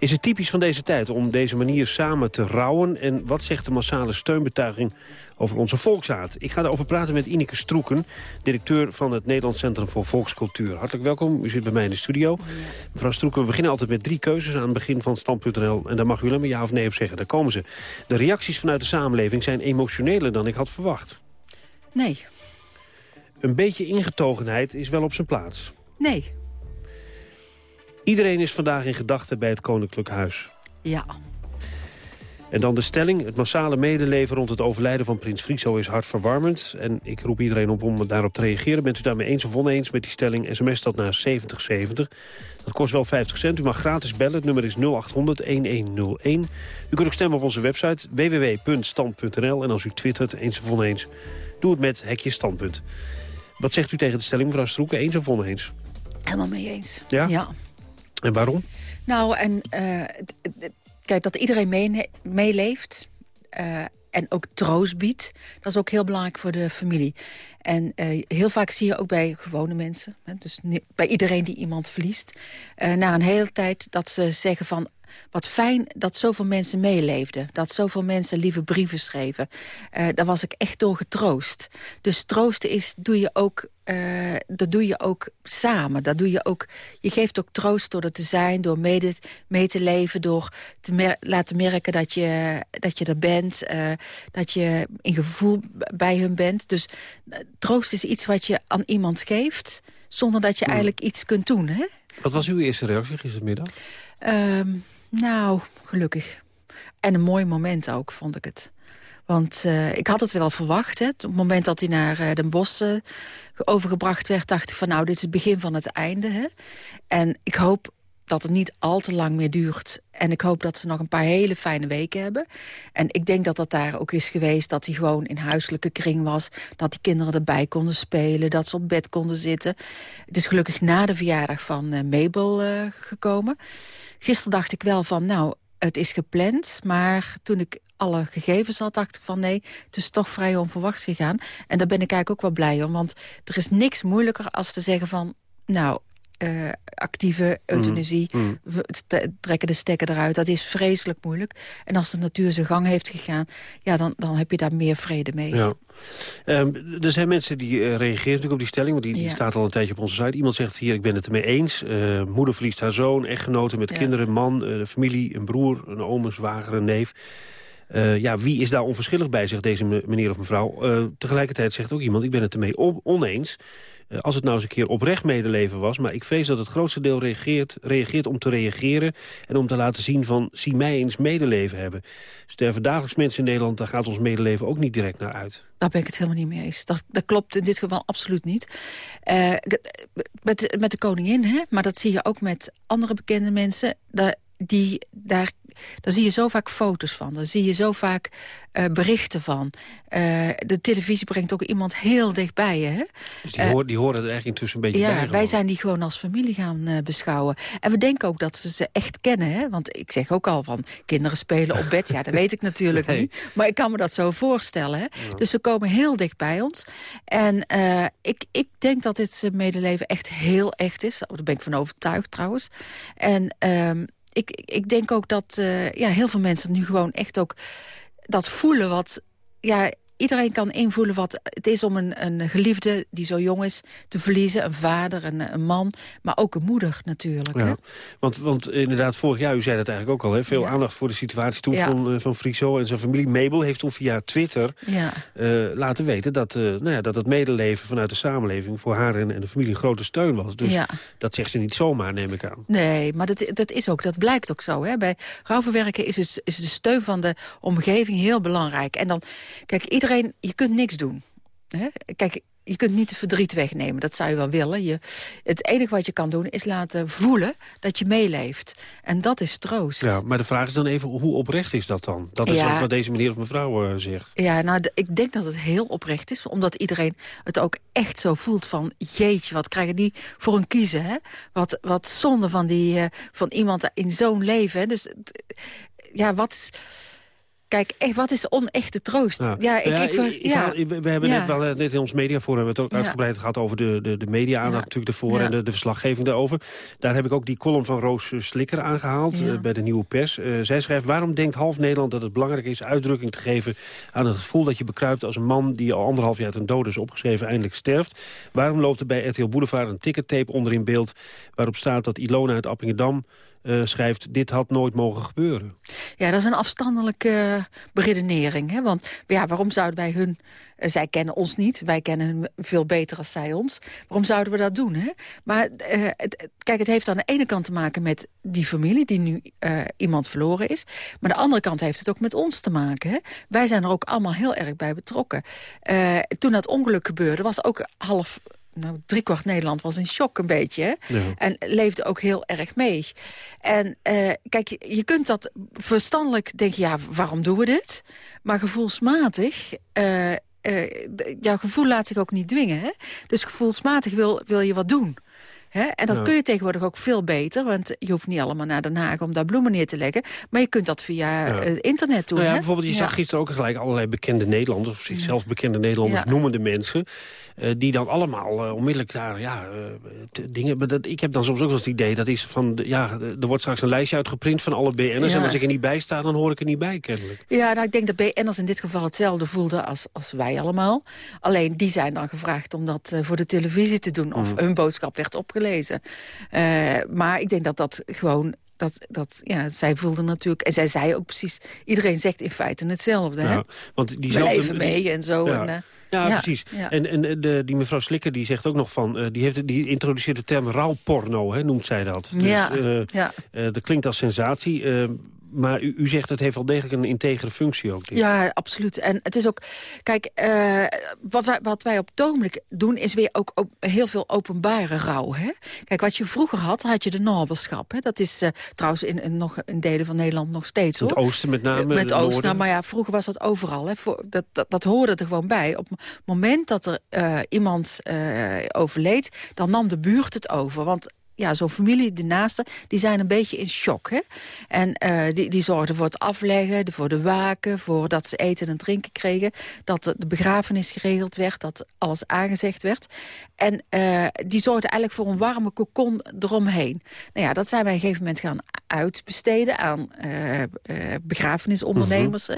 Is het typisch van deze tijd om deze manier samen te rouwen? En wat zegt de massale steunbetuiging over onze volkshaat? Ik ga erover praten met Ineke Stroeken, directeur van het Nederlands Centrum voor Volkscultuur. Hartelijk welkom, u zit bij mij in de studio. Mevrouw Stroeken, we beginnen altijd met drie keuzes aan het begin van Stand.nl. En daar mag u alleen maar ja of nee op zeggen. Daar komen ze. De reacties vanuit de samenleving zijn emotioneler dan ik had verwacht. Nee. Een beetje ingetogenheid is wel op zijn plaats. Nee. Iedereen is vandaag in gedachten bij het Koninklijk Huis. Ja. En dan de stelling. Het massale medeleven rond het overlijden van prins Friso is hartverwarmend. En ik roep iedereen op om daarop te reageren. Bent u daarmee eens of oneens met die stelling? SMS dat naar 7070. Dat kost wel 50 cent. U mag gratis bellen. Het nummer is 0800-1101. U kunt ook stemmen op onze website www.stand.nl. En als u twittert eens of oneens, doe het met hekje standpunt. Wat zegt u tegen de stelling, mevrouw Stroeken? Eens of oneens? Helemaal mee eens. Ja? Ja. En waarom? Nou, en eh, kijk, dat iedereen mee- meeleeft... eh, en ook troost biedt, dat is ook heel belangrijk voor de familie. En eh, heel vaak zie je ook bij gewone mensen... Hè, dus bij iedereen die iemand verliest... na een hele tijd dat ze zeggen van... Wat fijn dat zoveel mensen meeleefden. Dat zoveel mensen lieve brieven schreven. Eh, daar was ik echt door getroost. Dus troosten is, doe je ook, eh, dat doe je ook samen. Dat doe je, ook, je geeft ook troost door er te zijn, door mede, mee te leven... door te mer- laten merken dat je, dat je er bent. eh, dat je in gevoel bij hun bent. Dus troost is iets wat je aan iemand geeft... zonder dat je eigenlijk iets kunt doen, hè? Wat was uw eerste reactie gistermiddag? Ehm, nou, gelukkig. En een mooi moment ook, vond ik het. Want eh, ik had het wel verwacht. Hè. Op het moment dat hij naar eh, Den Bosch eh, overgebracht werd... dacht ik van nou, dit is het begin van het einde. Hè. En ik hoop dat het niet al te lang meer duurt. En ik hoop dat ze nog een paar hele fijne weken hebben. En ik denk dat dat daar ook is geweest... dat hij gewoon in huiselijke kring was. Dat die kinderen erbij konden spelen. Dat ze op bed konden zitten. Het is gelukkig na de verjaardag van eh, Mabel eh, gekomen. Gisteren dacht ik wel van, nou, het is gepland. Maar toen ik alle gegevens had, dacht ik van nee, het is toch vrij onverwachts gegaan. En daar ben ik eigenlijk ook wel blij om. Want er is niks moeilijker als te zeggen van, nou, eh, actieve euthanasie, Mm. we trekken de stekker eruit. Dat is vreselijk moeilijk. En als de natuur zijn gang heeft gegaan, ja, dan, dan heb je daar meer vrede mee. Ja. Ehm, er zijn mensen die eh, reageren natuurlijk op die stelling, want die, staat al een tijdje op onze site. Iemand zegt hier, ik ben het ermee eens. Eh, moeder verliest haar zoon, echtgenoten met Ja. kinderen, man, familie, een broer, een oom, een zwager, een neef. Ja, wie is daar onverschillig bij, zegt deze me- meneer of mevrouw. Tegelijkertijd zegt ook iemand, ik ben het ermee on- oneens. Eh, als het nou eens een keer oprecht medeleven was... maar ik vrees dat het grootste deel reageert, reageert om te reageren... en om te laten zien van, zie mij eens medeleven hebben. Sterven dagelijks mensen in Nederland, daar gaat ons medeleven ook niet direct naar uit. Daar ben ik het helemaal niet mee eens. Dat, dat klopt in dit geval absoluut niet. Eh, g- met, met de koningin, hè? maar dat zie je ook met andere bekende mensen. Die, daar, daar zie je zo vaak foto's van. Daar zie je zo vaak eh, berichten van. Eh, de televisie brengt ook iemand heel dichtbij je. Hè? Dus die, Eh, die horen er eigenlijk intussen een beetje bij. ja, wij zijn die gewoon als familie gaan beschouwen. En we denken ook dat ze ze echt kennen. Hè? Want ik zeg ook al van kinderen spelen op bed. Ja, dat weet ik (laughs) natuurlijk Nee. niet. Maar ik kan me dat zo voorstellen. Hè? Dus ze komen heel dicht bij ons. En ik, ik denk dat dit medeleven echt heel echt is. Daar ben ik van overtuigd trouwens. En ehm, ik, ik denk ook dat eh, ja, heel veel mensen nu gewoon echt ook dat voelen wat... Ja, iedereen kan invoelen wat het is om een, een geliefde die zo jong is te verliezen. Een vader, een, een man, maar ook een moeder natuurlijk. Hè? Ja, want, want inderdaad, vorig jaar, u zei dat eigenlijk ook al... Hè, veel aandacht voor de situatie toen Ja. van, uh, van Friso en zijn familie. Mabel heeft toen via Twitter Ja. uh, laten weten... Dat, uh, nou ja, dat het medeleven vanuit de samenleving... voor haar en, en de familie een grote steun was. Dus Ja. dat zegt ze niet zomaar, neem ik aan. Nee, maar dat, dat is ook, dat blijkt ook zo. Hè? Bij rouwverwerken is, het, is de steun van de omgeving heel belangrijk. En dan, kijk, iedereen, je kunt niks doen. Hè? Kijk, je kunt niet de verdriet wegnemen, dat zou je wel willen. Je, het enige wat je kan doen is laten voelen dat je meeleeft. En dat is troost. Ja, maar de vraag is dan even, hoe oprecht is dat dan? Dat is Ja. wat deze meneer of mevrouw uh, zegt. Ja, nou, ik denk dat het heel oprecht is. Omdat iedereen het ook echt zo voelt van... jeetje, wat krijgen die voor een kiezen, hè? Wat, wat zonde van, die, uh, van iemand in zo'n leven, hè? Dus ja, wat is... Kijk, echt, wat is onechte troost? Ja, ik, ik, ik, ja. we hebben net, wel, net in ons mediaforum hebben we het ook uitgebreid gehad over de, de, de media-aandacht natuurlijk ervoor en de, de verslaggeving daarover. Daar heb ik ook die column van Roos Slikker aangehaald uh, bij de Nieuwe Pers. Uh, zij schrijft, waarom denkt half Nederland dat het belangrijk is uitdrukking te geven aan het gevoel dat je bekruipt als een man die al anderhalf jaar ten dode is opgeschreven eindelijk sterft? Waarom loopt er bij RTL Boulevard een tickettape onder in beeld waarop staat dat Ilona uit Appingedam uh, schrijft... dit had nooit mogen gebeuren. Ja, dat is een afstandelijke beredenering. Hè? Want ja, waarom zouden wij hun... Uh, zij kennen ons niet, wij kennen hen veel beter als zij ons. Waarom zouden we dat doen? Hè? Maar het, kijk, het heeft aan de ene kant te maken met die familie... die nu iemand verloren is. Maar aan de andere kant heeft het ook met ons te maken. Hè? Wij zijn er ook allemaal heel erg bij betrokken. toen dat ongeluk gebeurde, was ook half nou, driekwart Nederland was in shock een beetje. Hè? Ja. En leefde ook heel erg mee. En uh, kijk, je, kunt dat verstandelijk denken, ja, waarom doen we dit? Maar gevoelsmatig... Uh, uh, jouw gevoel laat zich ook niet dwingen. Hè? Dus gevoelsmatig wil, wil je wat doen. Hè? En dat ja. kun je tegenwoordig ook veel beter. Want je hoeft niet allemaal naar Den Haag om daar bloemen neer te leggen. Maar je kunt dat via ja. uh, internet doen. Nou ja, hè? bijvoorbeeld, je zag gisteren ook gelijk allerlei bekende Nederlanders... of zichzelf bekende Nederlanders noemende mensen... Uh, die dan allemaal uh, onmiddellijk daar, ja, dingen... Maar dat, ik heb dan soms ook wel eens het idee, dat is van... Ja, er wordt straks een lijstje uitgeprint van alle BN'ers... en als ik er niet bij sta, dan hoor ik er niet bij, kennelijk. Ja, nou, ik denk dat BN'ers in dit geval hetzelfde voelden als, als wij allemaal. Alleen, die zijn dan gevraagd om dat voor de televisie te doen... of mm. hun boodschap werd opgelezen. Uh, maar ik denk dat dat gewoon dat, dat, ja, zij voelde natuurlijk... En zij zei ook precies... Iedereen zegt in feite hetzelfde, hè? Ja, want die leven mee en zo. Ja. En, uh, ja, ja, precies. En, en de, die mevrouw Slikker die zegt ook nog van... Uh, die, heeft, die introduceert de term rouwporno, hè, noemt zij dat. Dus, ja. Uh, ja. dat klinkt als sensatie maar u, u zegt het heeft wel degelijk een integere functie ook. Dit. Ja, absoluut. En het is ook... Kijk, uh, wat, wij, wat wij op ogenblik doen... is weer ook op, heel veel openbare rouw. Hè? Kijk, wat je vroeger had, had je de nabelschap. Hè? Dat is uh, trouwens in, in, nog, in delen van Nederland nog steeds. Hoor. Het oosten met name? Met het oosten, maar ja, vroeger was dat overal. Hè? Voor, dat, dat, dat hoorde er gewoon bij. Op het moment dat er iemand overleed... dan nam de buurt het over. Want ja, zo'n familie, de naasten, die zijn een beetje in shock. Hè? En uh, die, die zorgden voor het afleggen, voor de waken... voor dat ze eten en drinken kregen... dat de begrafenis geregeld werd, dat alles aangezegd werd. En uh, die zorgden eigenlijk voor een warme kokon eromheen. Nou ja, dat zijn wij op een gegeven moment gaan uitbesteden... aan uh, begrafenisondernemers.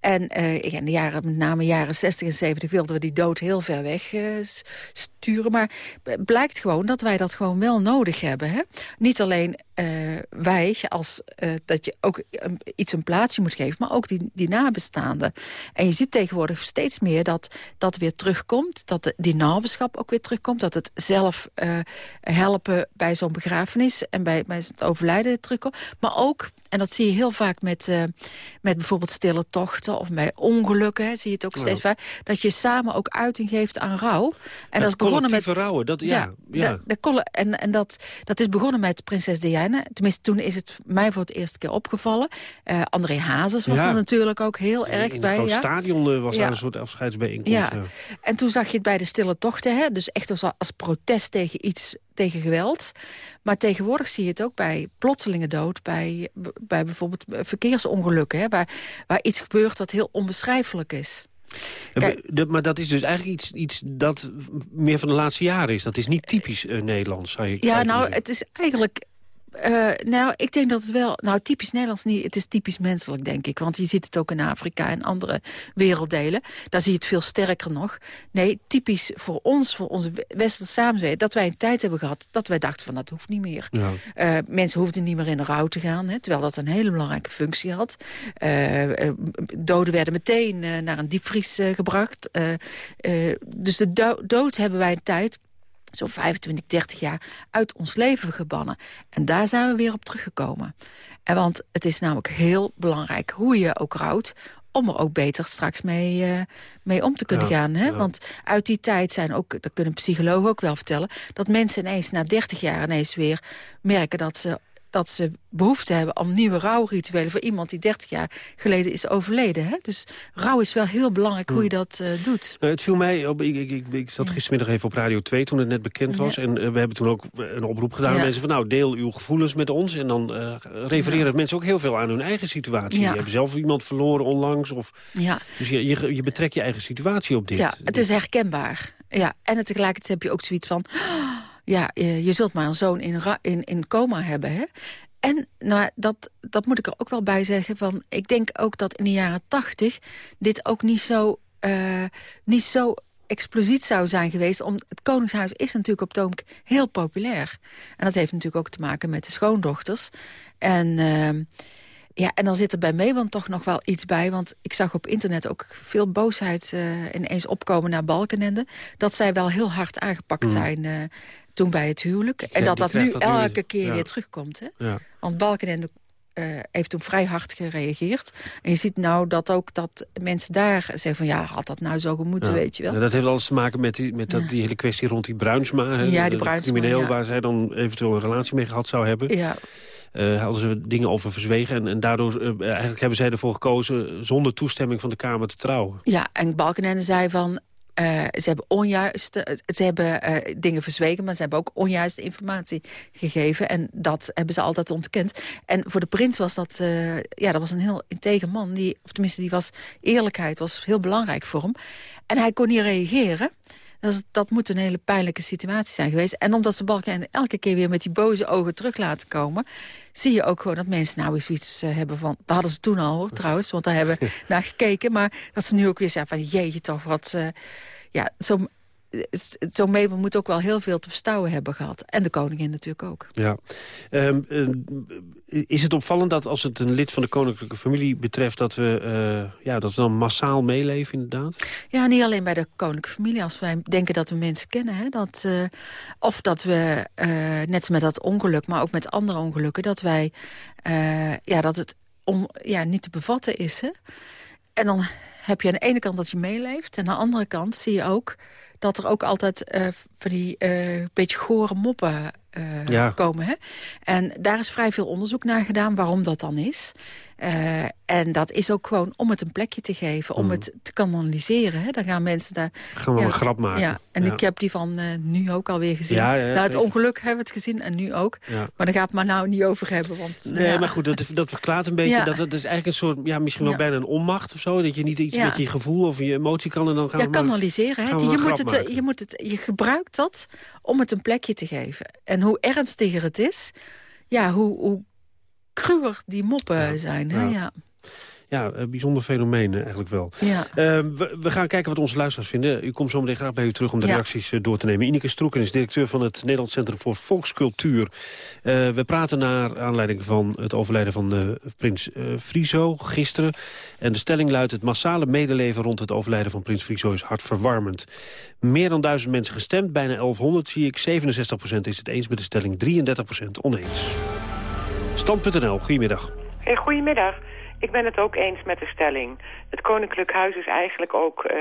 En in de jaren, met name jaren 60 en 70 wilden we die dood heel ver weg sturen. Maar blijkt gewoon dat wij dat gewoon wel nodig hebben. Hè? Niet alleen uh, wij, als uh, dat je ook um, iets een plaatsje moet geven... maar ook die, die nabestaanden. En je ziet tegenwoordig steeds meer dat dat weer terugkomt... dat de, die nabeschap ook weer terugkomt... dat het zelf uh, helpen bij zo'n begrafenis... en bij, bij het overlijden terugkomt. Maar ook, en dat zie je heel vaak met, met bijvoorbeeld stille tochten... of bij ongelukken, hè, zie je het ook steeds vaak... dat je samen ook uiting geeft aan rouw. En dat is begonnen met rouwen, dat, ja, ja, ja. De, de, en, en dat, dat is begonnen met prinses Tenminste, toen is het mij voor het eerste keer opgevallen. Uh, André Hazes was ja. er natuurlijk ook heel erg bij. In het ja. stadion was daar een soort afscheidsbijeenkomst. Ja. En toen zag je het bij de stille tochten. Hè? Dus echt als, als protest tegen iets, tegen geweld. Maar tegenwoordig zie je het ook bij plotselinge dood... bij, bij bijvoorbeeld verkeersongelukken... Hè? Waar, waar iets gebeurt wat heel onbeschrijfelijk is. Kijk, de, maar dat is dus eigenlijk iets, iets dat meer van de laatste jaren is. Dat is niet typisch uh, Nederlands, zou je Ja, nou, het is eigenlijk... Uh, nou, ik denk dat het wel... Nou, typisch Nederlands niet. Het is typisch menselijk, denk ik. Want je ziet het ook in Afrika en andere werelddelen. Daar zie je het veel sterker nog. Nee, typisch voor ons, voor onze westerse samenleving... dat wij een tijd hebben gehad dat wij dachten van dat hoeft niet meer. Ja. Uh, mensen hoefden niet meer in de rouw te gaan. Hè, terwijl dat een hele belangrijke functie had. Uh, doden werden meteen naar een diepvries gebracht. dus de do dood hebben wij een tijd zo'n 25, 30 jaar uit ons leven gebannen. En daar zijn we weer op teruggekomen. En want het is namelijk heel belangrijk hoe je ook rouwt om er ook beter straks mee, uh, mee om te kunnen ja, gaan. Hè? Ja. Want uit die tijd zijn ook, dat kunnen psychologen ook wel vertellen... dat mensen ineens na 30 jaar ineens weer merken dat ze dat ze behoefte hebben om nieuwe rouwrituelen... voor iemand die 30 jaar geleden is overleden. Hè? Dus rouw is wel heel belangrijk hoe je dat uh, doet. Uh, het viel mij op, ik, ik, ik, ik zat gistermiddag even op Radio 2 toen het net bekend was. Ja. En uh, we hebben toen ook een oproep gedaan. Ja. Mensen van nou, deel uw gevoelens met ons. En dan refereren ja. mensen ook heel veel aan hun eigen situatie. Je hebt zelf iemand verloren onlangs. Of, ja. Dus je, je, je betrekt je eigen situatie op dit. Ja, het is herkenbaar. Ja, en tegelijkertijd heb je ook zoiets van... ja, je, je zult maar een zoon in, in, in coma hebben, hè? En nou, dat, dat moet ik er ook wel bij zeggen. Van, ik denk ook dat in de jaren tachtig dit ook niet zo, uh, niet zo explosiet zou zijn geweest. Om, het Koningshuis is natuurlijk op ogenblik heel populair. En dat heeft natuurlijk ook te maken met de schoondochters. En... Uh, ja, en dan zit er bij Meewan toch nog wel iets bij. Want ik zag op internet ook veel boosheid uh, ineens opkomen naar Balkenende. Dat zij wel heel hard aangepakt mm. zijn toen bij het huwelijk. Ja, en dat dat nu dat elke nu, keer ja. weer terugkomt. Hè? Ja. Want Balkenende uh, heeft toen vrij hard gereageerd. En je ziet nou dat ook dat mensen daar zeggen van... ja, had dat nou zo gemoeten, Ja. weet je wel. Ja, dat heeft alles te maken met, die, met dat, die hele kwestie rond die Bruinsma. Hè, Ja, die Bruinsma, crimineel waar zij dan eventueel een relatie mee gehad zou hebben. Ja, Eh, hadden ze dingen over verzwegen. En, en daardoor eh, eigenlijk hebben zij ervoor gekozen... zonder toestemming van de Kamer te trouwen. ja, en Balkenende zei van... eh, ze hebben onjuiste, ze hebben eh, dingen verzwegen, maar ze hebben ook onjuiste informatie gegeven. En dat hebben ze altijd ontkend. En voor de prins was dat, eh, ja, dat was een heel integer man. Die, of tenminste, die was, eerlijkheid was heel belangrijk voor hem. En hij kon niet reageren. Dat, dat moet een hele pijnlijke situatie zijn geweest. En omdat ze Balkenende elke keer weer met die boze ogen terug laten komen... zie je ook gewoon dat mensen nou eens zoiets eh, hebben van... Dat hadden ze toen al hoor, trouwens, want daar hebben we (laughs) naar gekeken. Maar dat ze nu ook weer zeggen van jeetje toch wat... eh, ja, zo, zo'n Mabel moet ook wel heel veel te verstouwen hebben gehad. En de koningin natuurlijk ook. Ja. Ehm, eh, is het opvallend dat als het een lid van de koninklijke familie betreft... dat we, eh, ja, dat we dan massaal meeleven inderdaad? Ja, niet alleen bij de koninklijke familie. Als wij denken dat we mensen kennen. Hè, dat, eh, of dat we, net met dat ongeluk, maar ook met andere ongelukken... dat wij, ja, dat het om, ja, niet te bevatten is. Hè? En dan heb je aan de ene kant dat je meeleeft. En aan de andere kant zie je ook dat er ook altijd eh, van die eh, beetje gore moppen eh, Ja. komen. Hè? En daar is vrij veel onderzoek naar gedaan waarom dat dan is. Eh, en dat is ook gewoon om het een plekje te geven, om het te kanaliseren. Hè? Dan gaan mensen daar... Gaan we een grap maken. Ja, en Ja. ik heb die van eh, nu ook alweer gezien. Ja, nou, het ongeluk hebben we het gezien en nu ook. Ja. Maar daar gaat het maar nou niet over hebben. Want, Nee, maar goed, dat, dat verklaart een beetje... Dat het is eigenlijk een soort, ja, misschien wel bijna een onmacht of zo. Dat je niet iets met je gevoel of je emotie kan en dan gaan Ja, maar- kanaliseren. Hè? Je, moet het, eh, je, moet het, je gebruikt dat om het een plekje te geven. En hoe ernstiger het is, ja, hoe, hoe cruwer die moppen zijn. Hè? ja. Ja. Een bijzonder fenomeen eh, eigenlijk wel. Ja. Ehm, we, we gaan kijken wat onze luisteraars vinden. U komt zo meteen graag bij u terug om de Ja. reacties eh, door te nemen. Ineke Stroeken is directeur van het Nederlands Centrum voor Volkscultuur. Eh, we praten naar aanleiding van het overlijden van eh, prins eh, Friso gisteren. En de stelling luidt... het massale medeleven rond het overlijden van prins Friso is hartverwarmend. Meer dan duizend mensen gestemd, bijna 1100 zie ik. 67% is het eens met de stelling, 33% oneens. Stand.nl, goedemiddag. Hey, goedemiddag. Ik ben het ook eens met de stelling. Het Koninklijk Huis is eigenlijk ook eh,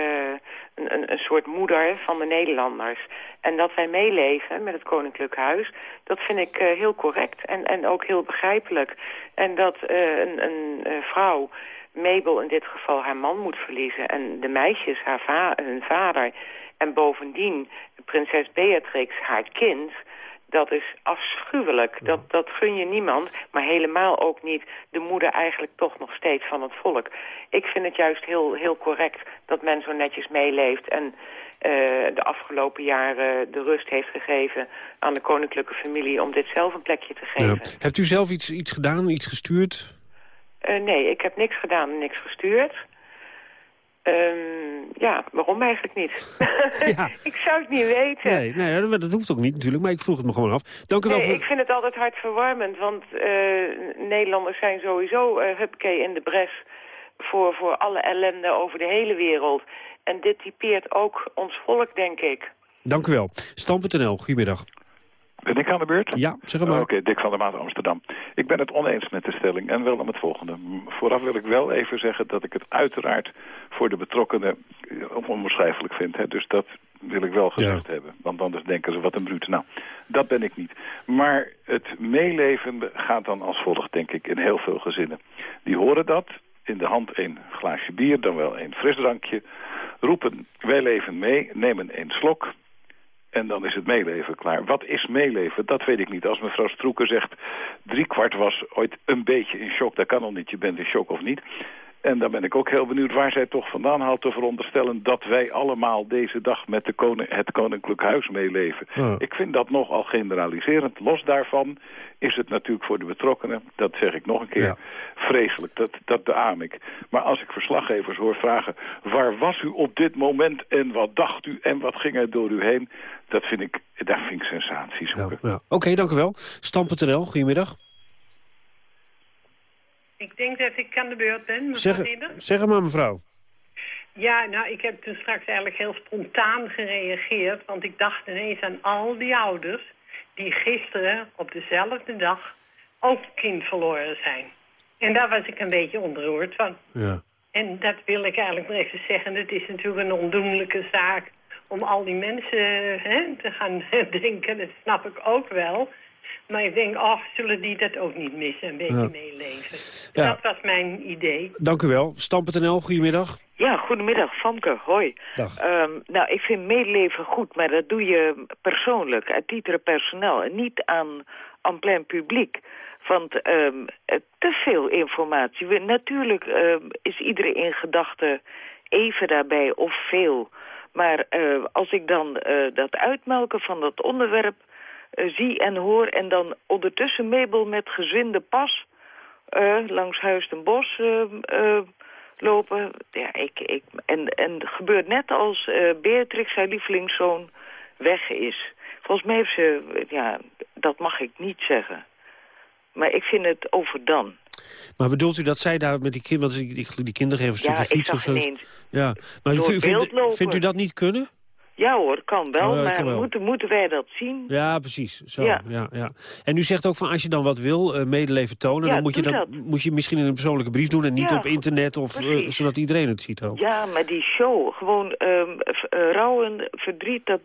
een, een, soort moeder van de Nederlanders. En dat wij meeleven met het Koninklijk Huis, dat vind ik eh, heel correct en, en ook heel begrijpelijk. En dat eh, een, een vrouw, Mabel in dit geval, haar man moet verliezen... en de meisjes, haar hun vader... en bovendien prinses Beatrix, haar kind dat is afschuwelijk. Dat, dat gun je niemand, maar helemaal ook niet de moeder eigenlijk toch nog steeds van het volk. Ik vind het juist heel, heel correct dat men zo netjes meeleeft en eh, de afgelopen jaren de rust heeft gegeven aan de koninklijke familie om dit zelf een plekje te geven. Ja. Hebt u zelf iets, iets gedaan, iets gestuurd? Eh, nee, ik heb niks gedaan en niks gestuurd. Ehm, ja, waarom eigenlijk niet? (laughs) (laughs) ik zou het niet weten. Nee, nee, dat- hoeft ook niet natuurlijk, maar ik vroeg het me gewoon af. Dank u wel voor... ik vind het altijd hartverwarmend, want eh, Nederlanders zijn sowieso uh, in de bres voor, voor alle ellende over de hele wereld. En dit typeert ook ons volk, denk ik. Dank u wel. Stam.nl, goedemiddag. Ben ik aan de beurt? Ja, zeg maar. Oké, Dick van der Maat, Amsterdam. Ik ben het oneens met de stelling en wel om het volgende. Vooraf wil ik wel even zeggen dat ik het uiteraard voor de betrokkenen eh, onbeschrijfelijk vind. Hè. Dus dat wil ik wel gezegd hebben. Want anders denken ze wat een brute. Nou, dat ben ik niet. Maar het meeleven gaat dan als volgt, denk ik, in heel veel gezinnen. Die horen dat, in de hand een glaasje bier, dan wel een frisdrankje. Roepen, wij leven mee, nemen een slok. En dan is het meeleven klaar. Wat is meeleven? Dat weet ik niet. Als mevrouw Stroeker zegt... driekwart was ooit een beetje in shock. Dat kan al niet. Je bent in shock of niet. En dan ben ik ook heel benieuwd waar zij toch vandaan haalt te veronderstellen... dat wij allemaal deze dag met de koning, het Koninklijk Huis meeleven. Ik vind dat nogal generaliserend. Los daarvan is het natuurlijk voor de betrokkenen, dat zeg ik nog een keer, vreselijk. Dat, dat beaam ik. Maar als ik verslaggevers hoor vragen... waar was u op dit moment en wat dacht u en wat ging er door u heen... dat vind ik, daar vind ik sensaties. Ja. Oké, dank u wel. Stam.nl, goedemiddag. Ik denk dat ik aan de beurt ben, mevrouw zeg, zeg het maar, mevrouw. Ja, nou, ik heb toen straks eigenlijk heel spontaan gereageerd... want ik dacht ineens aan al die ouders... die gisteren op dezelfde dag ook kind verloren zijn. En daar was ik een beetje ontroerd van. Ja. En dat wil ik eigenlijk maar even zeggen. Het is natuurlijk een ondoenlijke zaak om al die mensen hè, te gaan (laughs) denken. Dat snap ik ook wel. Maar ik denk, ach, zullen die dat ook niet missen, een beetje meeleven. Ja. Dat was mijn idee. Dank u wel. Stam.nl, goedemiddag. Ja, goedemiddag, Famke, hoi. Dag. Ehm, nou, ik vind meeleven goed, maar dat doe je persoonlijk, uit titere personeel... en niet aan, aan plein publiek. Want um, te veel informatie. We, natuurlijk um, is iedereen in gedachten even daarbij of veel... Maar uh, als ik dan uh, dat uitmelken van dat onderwerp zie en hoor... en dan ondertussen Mabel met gezwinde pas uh, langs Huis ten Bos uh, lopen. Ja, ik, ik, en, en het gebeurt net als Beatrix, haar lievelingszoon, weg is. Volgens mij heeft ze... Ja, dat mag ik niet zeggen. Maar ik vind het overdan. Maar bedoelt u dat zij daar met die, kind, die, die, die kinderen even een stukje fietsen of zo? Ja, maar vindt, vindt u dat niet kunnen? Ja hoor, kan wel, Oh, maar kan wel. Moeten, moeten wij dat zien? Ja, precies. Zo, Ja. ja. Ja, En u zegt ook van als je dan wat wil, eh, medeleven tonen... Ja, dan moet je dat, moet je misschien in een persoonlijke brief doen... en niet Ja, op internet, of, eh, zodat iedereen het ziet ook. Ja, maar die show, gewoon ehm eh, rouwen, verdriet, dat,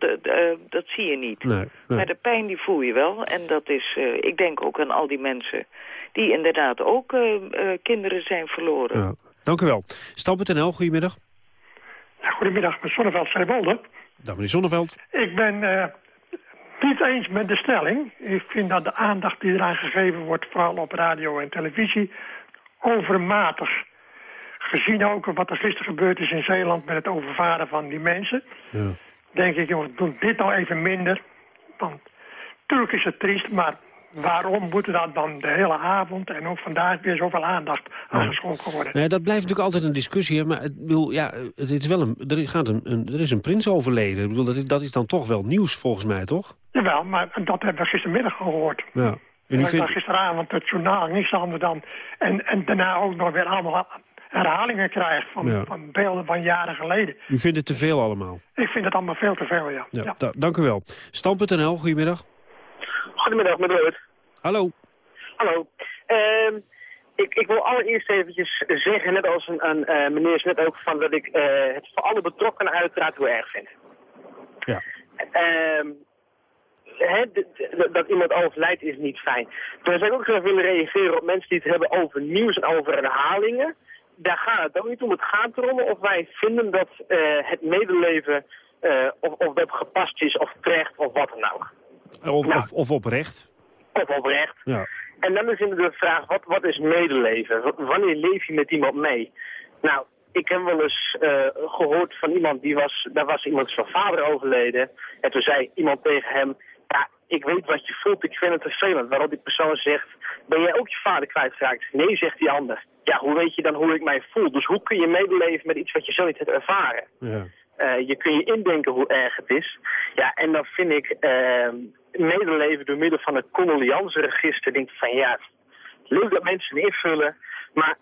dat zie je niet. Nee, nee. Maar de pijn die voel je wel. En dat is, eh, ik denk ook aan al die mensen die inderdaad ook kinderen zijn verloren. Ja. Dank u wel. Stam.nl, goedemiddag. Goedemiddag, met Zonneveld Zeewolde. Dag meneer Zonneveld. Ik ben eh niet eens met de stelling. Ik vind dat de aandacht die eraan gegeven wordt, vooral op radio en televisie, overmatig. Gezien ook wat er gisteren gebeurd is in Zeeland met het overvaren van die mensen, Ja. denk ik, jongens, doe dit nou even minder. Want natuurlijk is het triest, maar waarom moet er dan, dan de hele avond en ook vandaag weer zoveel aandacht aan geschonken worden? Nee, dat blijft natuurlijk altijd een discussie. Maar het, bedoel, ja, het is wel een, er, gaat een, een, er is een prins overleden. Ik bedoel, dat, is, dat is dan toch wel nieuws volgens mij, toch? Jawel, maar dat hebben we gistermiddag gehoord. Ja. En u En vindt, gisteravond het journaal niets anders dan... En, en daarna ook nog weer allemaal herhalingen krijgt van, Ja. van beelden van jaren geleden. u vindt het te veel allemaal. Ik vind het allemaal veel te veel, ja. Ja, da- dank u wel. Stam.nl, goedemiddag. Goedemiddag, met Robert. Hallo. Hallo. Ehm, ik, ik wil allereerst eventjes zeggen, net als een, een eh, meneer net ook, van dat ik eh, het voor alle betrokkenen uiteraard heel erg vind. Ja. Ehm, dat iemand overlijdt is niet fijn. Dan zou ik ook graag willen reageren op mensen die het hebben over nieuws en over herhalingen. Daar gaat het ook niet om. Het gaat erom of wij vinden dat eh, het medeleven, of, of dat gepast is of terecht of wat dan ook. Of, Nou. of, of oprecht. Of oprecht. Ja. En dan is inderdaad de vraag, wat, wat is medeleven? W- Wanneer leef je met iemand mee? Nou, ik heb wel eens eh, gehoord van iemand, die was, daar was iemand zijn vader overleden. En toen zei iemand tegen hem, ja, ik weet wat je voelt, ik vind het vervelend. Waarop die persoon zegt, ben jij ook je vader kwijtgeraakt? Nee, zegt die ander. Ja, hoe weet je dan hoe ik mij voel? Dus hoe kun je medeleven met iets wat je zo niet hebt ervaren? Ja. Eh, je kun je indenken hoe erg het is. Ja, en dan vind ik eh, medeleven door middel van het condoleanceregister. Denk ik van ja, leuk dat mensen invullen, maar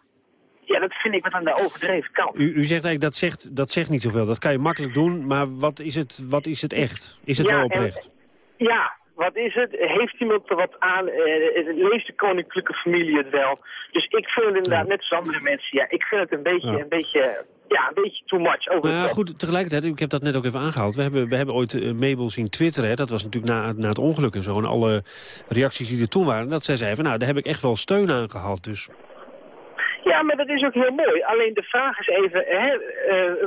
ja, dat vind ik wat aan de overdreven kant. U, u zegt eigenlijk, dat zegt, dat zegt niet zoveel. Dat kan je makkelijk doen, maar wat is het, wat is het echt? Is het Ja, wel en- oprecht? Ja, wat is het? Heeft iemand er wat aan? Eh, leest de koninklijke familie het wel? Dus ik vind het inderdaad net als andere mensen. Ja, ik vind het een beetje, Ja. een beetje ja, een beetje too much. Over ja, goed, tegelijkertijd, ik heb dat net ook even aangehaald. We hebben, we hebben ooit uh, Mabel zien twitteren. Hè. Dat was natuurlijk na, na het ongeluk en zo. En alle reacties die er toen waren. Dat zij zei van, nou, daar heb ik echt wel steun aan gehad. Dus ja, maar dat is ook heel mooi. Alleen de vraag is even, hè, uh,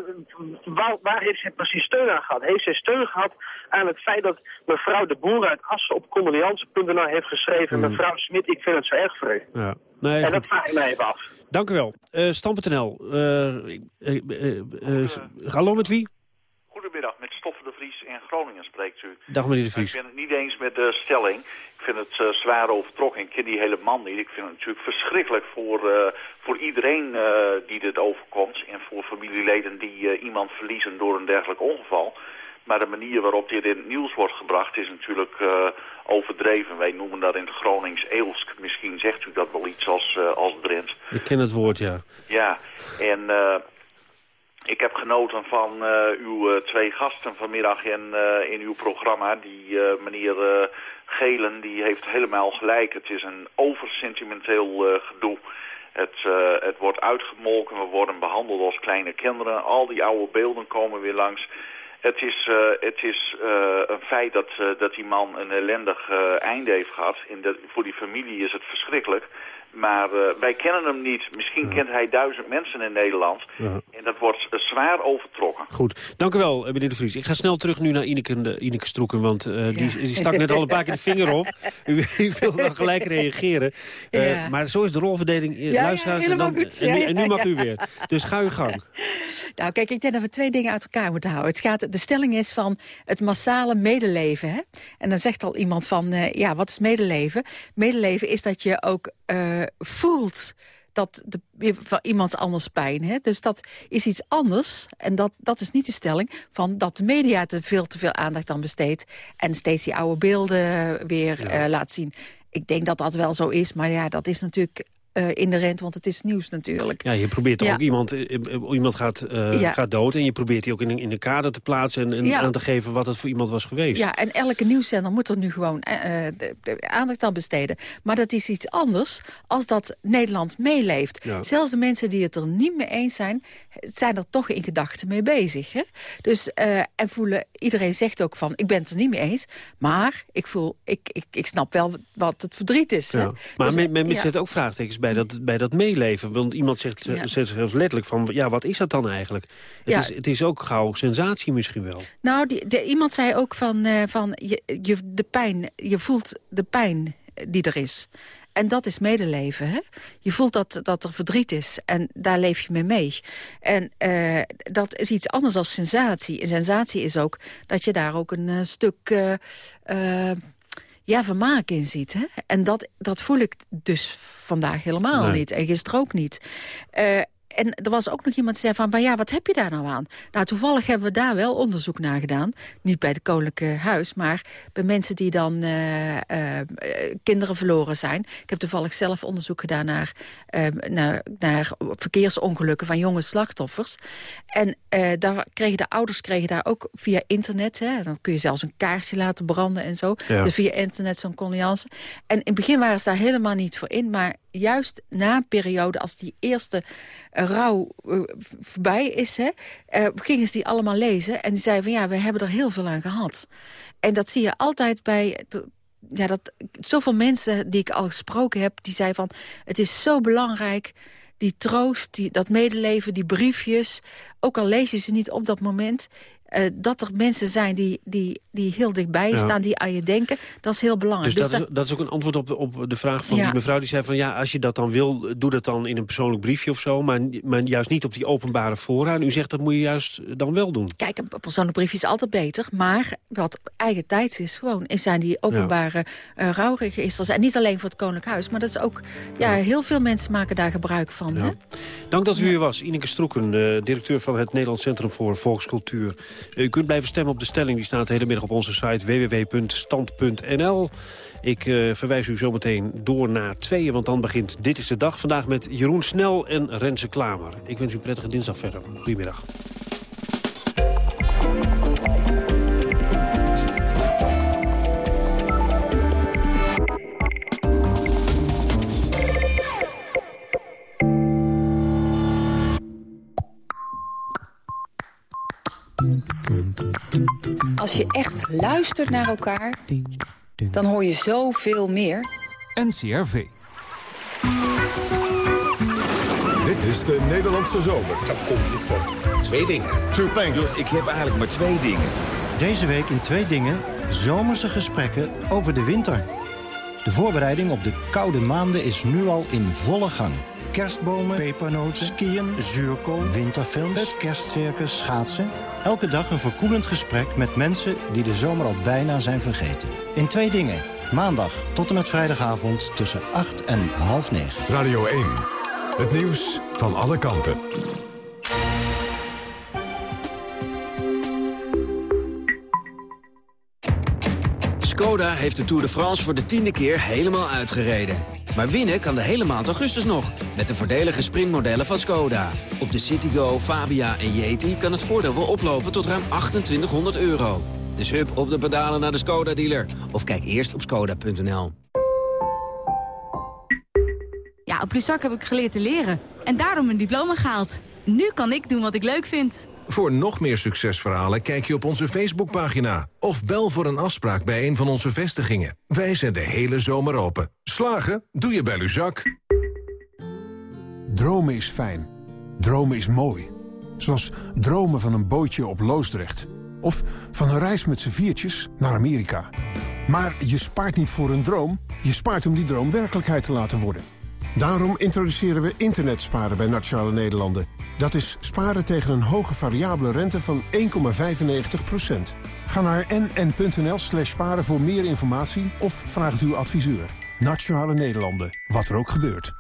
waar, waar, heeft zij precies steun aan gehad? Heeft zij steun gehad aan het feit dat mevrouw de Boer uit Assen op condoleance.nl heeft geschreven... Mm. mevrouw Smit, ik vind het zo erg vreemd. Ja. Nee, en dat vraag ik mij even af. Dank u wel. Uh, Stam.nl. Uh, hallo met wie? Goedemiddag, met Stoffen de Vries in Groningen spreekt u. Dag meneer de Vries. Ik ben het niet eens met de stelling. Ik vind het uh, zwaar overtrokken. Ik ken die hele man niet. Ik vind het natuurlijk verschrikkelijk voor, uh, voor iedereen uh, die dit overkomt. En voor familieleden die iemand verliezen door een dergelijk ongeval. Maar de manier waarop dit in het nieuws wordt gebracht is natuurlijk overdreven. Wij noemen dat in het Gronings Eelsk. Misschien zegt u dat wel iets als, als Drent. Ik ken het woord, ja. Ja, en... Ik heb genoten van uh, uw uh, twee gasten vanmiddag in, uh, in uw programma. Die meneer Gelen die heeft helemaal gelijk. Het is een oversentimenteel gedoe. Het, het wordt uitgemolken, we worden behandeld als kleine kinderen. Al die oude beelden komen weer langs. Het is, het is een feit dat, dat die man een ellendig einde heeft gehad. In de, voor die familie is het verschrikkelijk. Maar wij kennen hem niet. Misschien ja. kent hij duizend mensen in Nederland. Ja. En dat wordt uh, zwaar overtrokken. Goed, dank u wel, meneer de Vries. Ik ga snel terug nu naar Ineke, Ineke Stroeken, want uh, ja. die, die, stak net al een paar keer de vinger op. (laughs) U, u wil dan gelijk reageren. Maar zo is de rolverdeling. Ja, luisteraars, en, dan, goed. En, nu, en, nu mag u weer. Dus ga uw gang. Nou, kijk, ik denk dat we twee dingen uit elkaar moeten houden. Het gaat, de stelling is van het massale medeleven. Hè? En dan zegt al iemand van, ja, wat is medeleven? Medeleven is dat je ook uh, voelt dat de, van iemands anders pijn. Hè? Dus dat is iets anders. En dat, dat is niet de stelling van dat de media te veel te veel aandacht aan besteedt. En steeds die oude beelden weer ja. uh, laat zien. Ik denk dat dat wel zo is. Maar ja, dat is natuurlijk uh, inherent, want het is nieuws natuurlijk. Ja, je probeert toch ja. ook iemand, iemand gaat, uh, ja. gaat dood... en je probeert die ook in, in een kader te plaatsen... en, en ja. aan te geven wat het voor iemand was geweest. Ja, en elke nieuwszender moet er nu gewoon uh, de, de aandacht aan besteden. Maar dat is iets anders als dat Nederland meeleeft. Zelfs de mensen die het er niet mee eens zijn... zijn er toch in gedachten mee bezig. Hè? Dus, en voelen, iedereen zegt ook van, ik ben het er niet mee eens... maar ik, voel, ik, ik, ik snap wel wat het verdriet is. Hè? Maar dus, men, men zet ook vraagtekens bij bij dat, bij dat meeleven. Want iemand zegt, ja. zegt zelfs letterlijk van, ja, wat is dat dan eigenlijk? Het, ja. is, het is ook gauw sensatie misschien wel. Nou, die, de, iemand zei ook van, uh, van je, je, de pijn, je voelt de pijn die er is. En dat is medeleven. Hè? Je voelt dat, dat er verdriet is en daar leef je mee mee. En uh, dat is iets anders dan sensatie. En sensatie is ook dat je daar ook een uh, stuk... Uh, ja, vermaak in ziet. Hè? En dat, dat voel ik dus vandaag helemaal nee. niet. En gisteren ook niet. Uh, en er was ook nog iemand die zei van, maar ja, wat heb je daar nou aan? Nou, toevallig hebben we daar wel onderzoek naar gedaan. Niet bij het Koninklijke Huis, maar bij mensen die dan uh, uh, kinderen verloren zijn. Ik heb toevallig zelf onderzoek gedaan naar, uh, naar, naar verkeersongelukken van jonge slachtoffers. En daar kregen de ouders kregen daar ook via internet, hè, dan kun je zelfs een kaarsje laten branden en zo. Ja. Dus via internet zo'n condoleance. En in het begin waren ze daar helemaal niet voor in, maar juist na een periode, als die eerste rouw uh, voorbij is... Hè, uh, gingen ze die allemaal lezen en die zeiden van... ja, we hebben er heel veel aan gehad. En dat zie je altijd bij... Ja, dat, zoveel mensen die ik al gesproken heb, die zeiden van... het is zo belangrijk, die troost, die, dat medeleven, die briefjes... ook al lees je ze niet op dat moment... Uh, dat er mensen zijn die, die, die heel dichtbij staan, die aan je denken, dat is heel belangrijk. Dus, dus dat, dat, is, dat, is, ook een antwoord op de, op de vraag van ja. die mevrouw die zei van... ja, als je dat dan wil, doe dat dan in een persoonlijk briefje of zo... maar, maar juist niet op die openbare fora. En u zegt dat moet je juist dan wel doen. Kijk, een persoonlijk briefje is altijd beter. Maar wat eigen tijd is gewoon... is zijn die openbare ja. uh, rouwregisters. En niet alleen voor het Koninklijk Huis, maar dat is ook... ja, heel veel mensen maken daar gebruik van. Hè? Dank dat u hier was. Ineke Stroeken, uh, directeur van het Nederlands Centrum voor Volkscultuur. U kunt blijven stemmen op de stelling. Die staat de hele middag op onze site www.stand.nl. Ik uh, verwijs u zometeen door naar tweeën, want dan begint Dit is de Dag. Vandaag met Jeroen Snel en Renze Klamer. Ik wens u een prettige dinsdag verder. Goedemiddag. Als je echt luistert naar elkaar, dan hoor je zoveel meer. NCRV. Dit is de Nederlandse zomer. Dan kom je tot twee dingen. Two things. Ik heb eigenlijk maar twee dingen. Deze week in twee dingen zomerse gesprekken over de winter. De voorbereiding op de koude maanden is nu al in volle gang. Kerstbomen, pepernoten, skiën, zuurkool, winterfilms, het kerstcircus, schaatsen. Elke dag een verkoelend gesprek met mensen die de zomer al bijna zijn vergeten. In twee dingen. Maandag tot en met vrijdagavond tussen 8 en half 9. Radio 1. Het nieuws van alle kanten. Skoda heeft de Tour de France voor de tiende keer helemaal uitgereden. Maar winnen kan de hele maand augustus nog, met de voordelige sprintmodellen van Skoda. Op de Citigo, Fabia en Yeti kan het voordeel wel oplopen tot ruim 2800 euro. Dus hup op de pedalen naar de Skoda-dealer. Of kijk eerst op skoda.nl. Ja, op Luzak heb ik geleerd te leren. En daarom mijn diploma gehaald. Nu kan ik doen wat ik leuk vind. Voor nog meer succesverhalen kijk je op onze Facebookpagina. Of bel voor een afspraak bij een van onze vestigingen. Wij zijn de hele zomer open. Slagen? Doe je bij Luzak. Dromen is fijn. Dromen is mooi. Zoals dromen van een bootje op Loosdrecht. Of van een reis met z'n viertjes naar Amerika. Maar je spaart niet voor een droom. Je spaart om die droom werkelijkheid te laten worden. Daarom introduceren we internetsparen bij Nationale Nederlanden. Dat is sparen tegen een hoge variabele rente van 1,95%. Ga naar nn.nl slash sparen voor meer informatie of vraag het uw adviseur. Nationale Nederlanden, wat er ook gebeurt.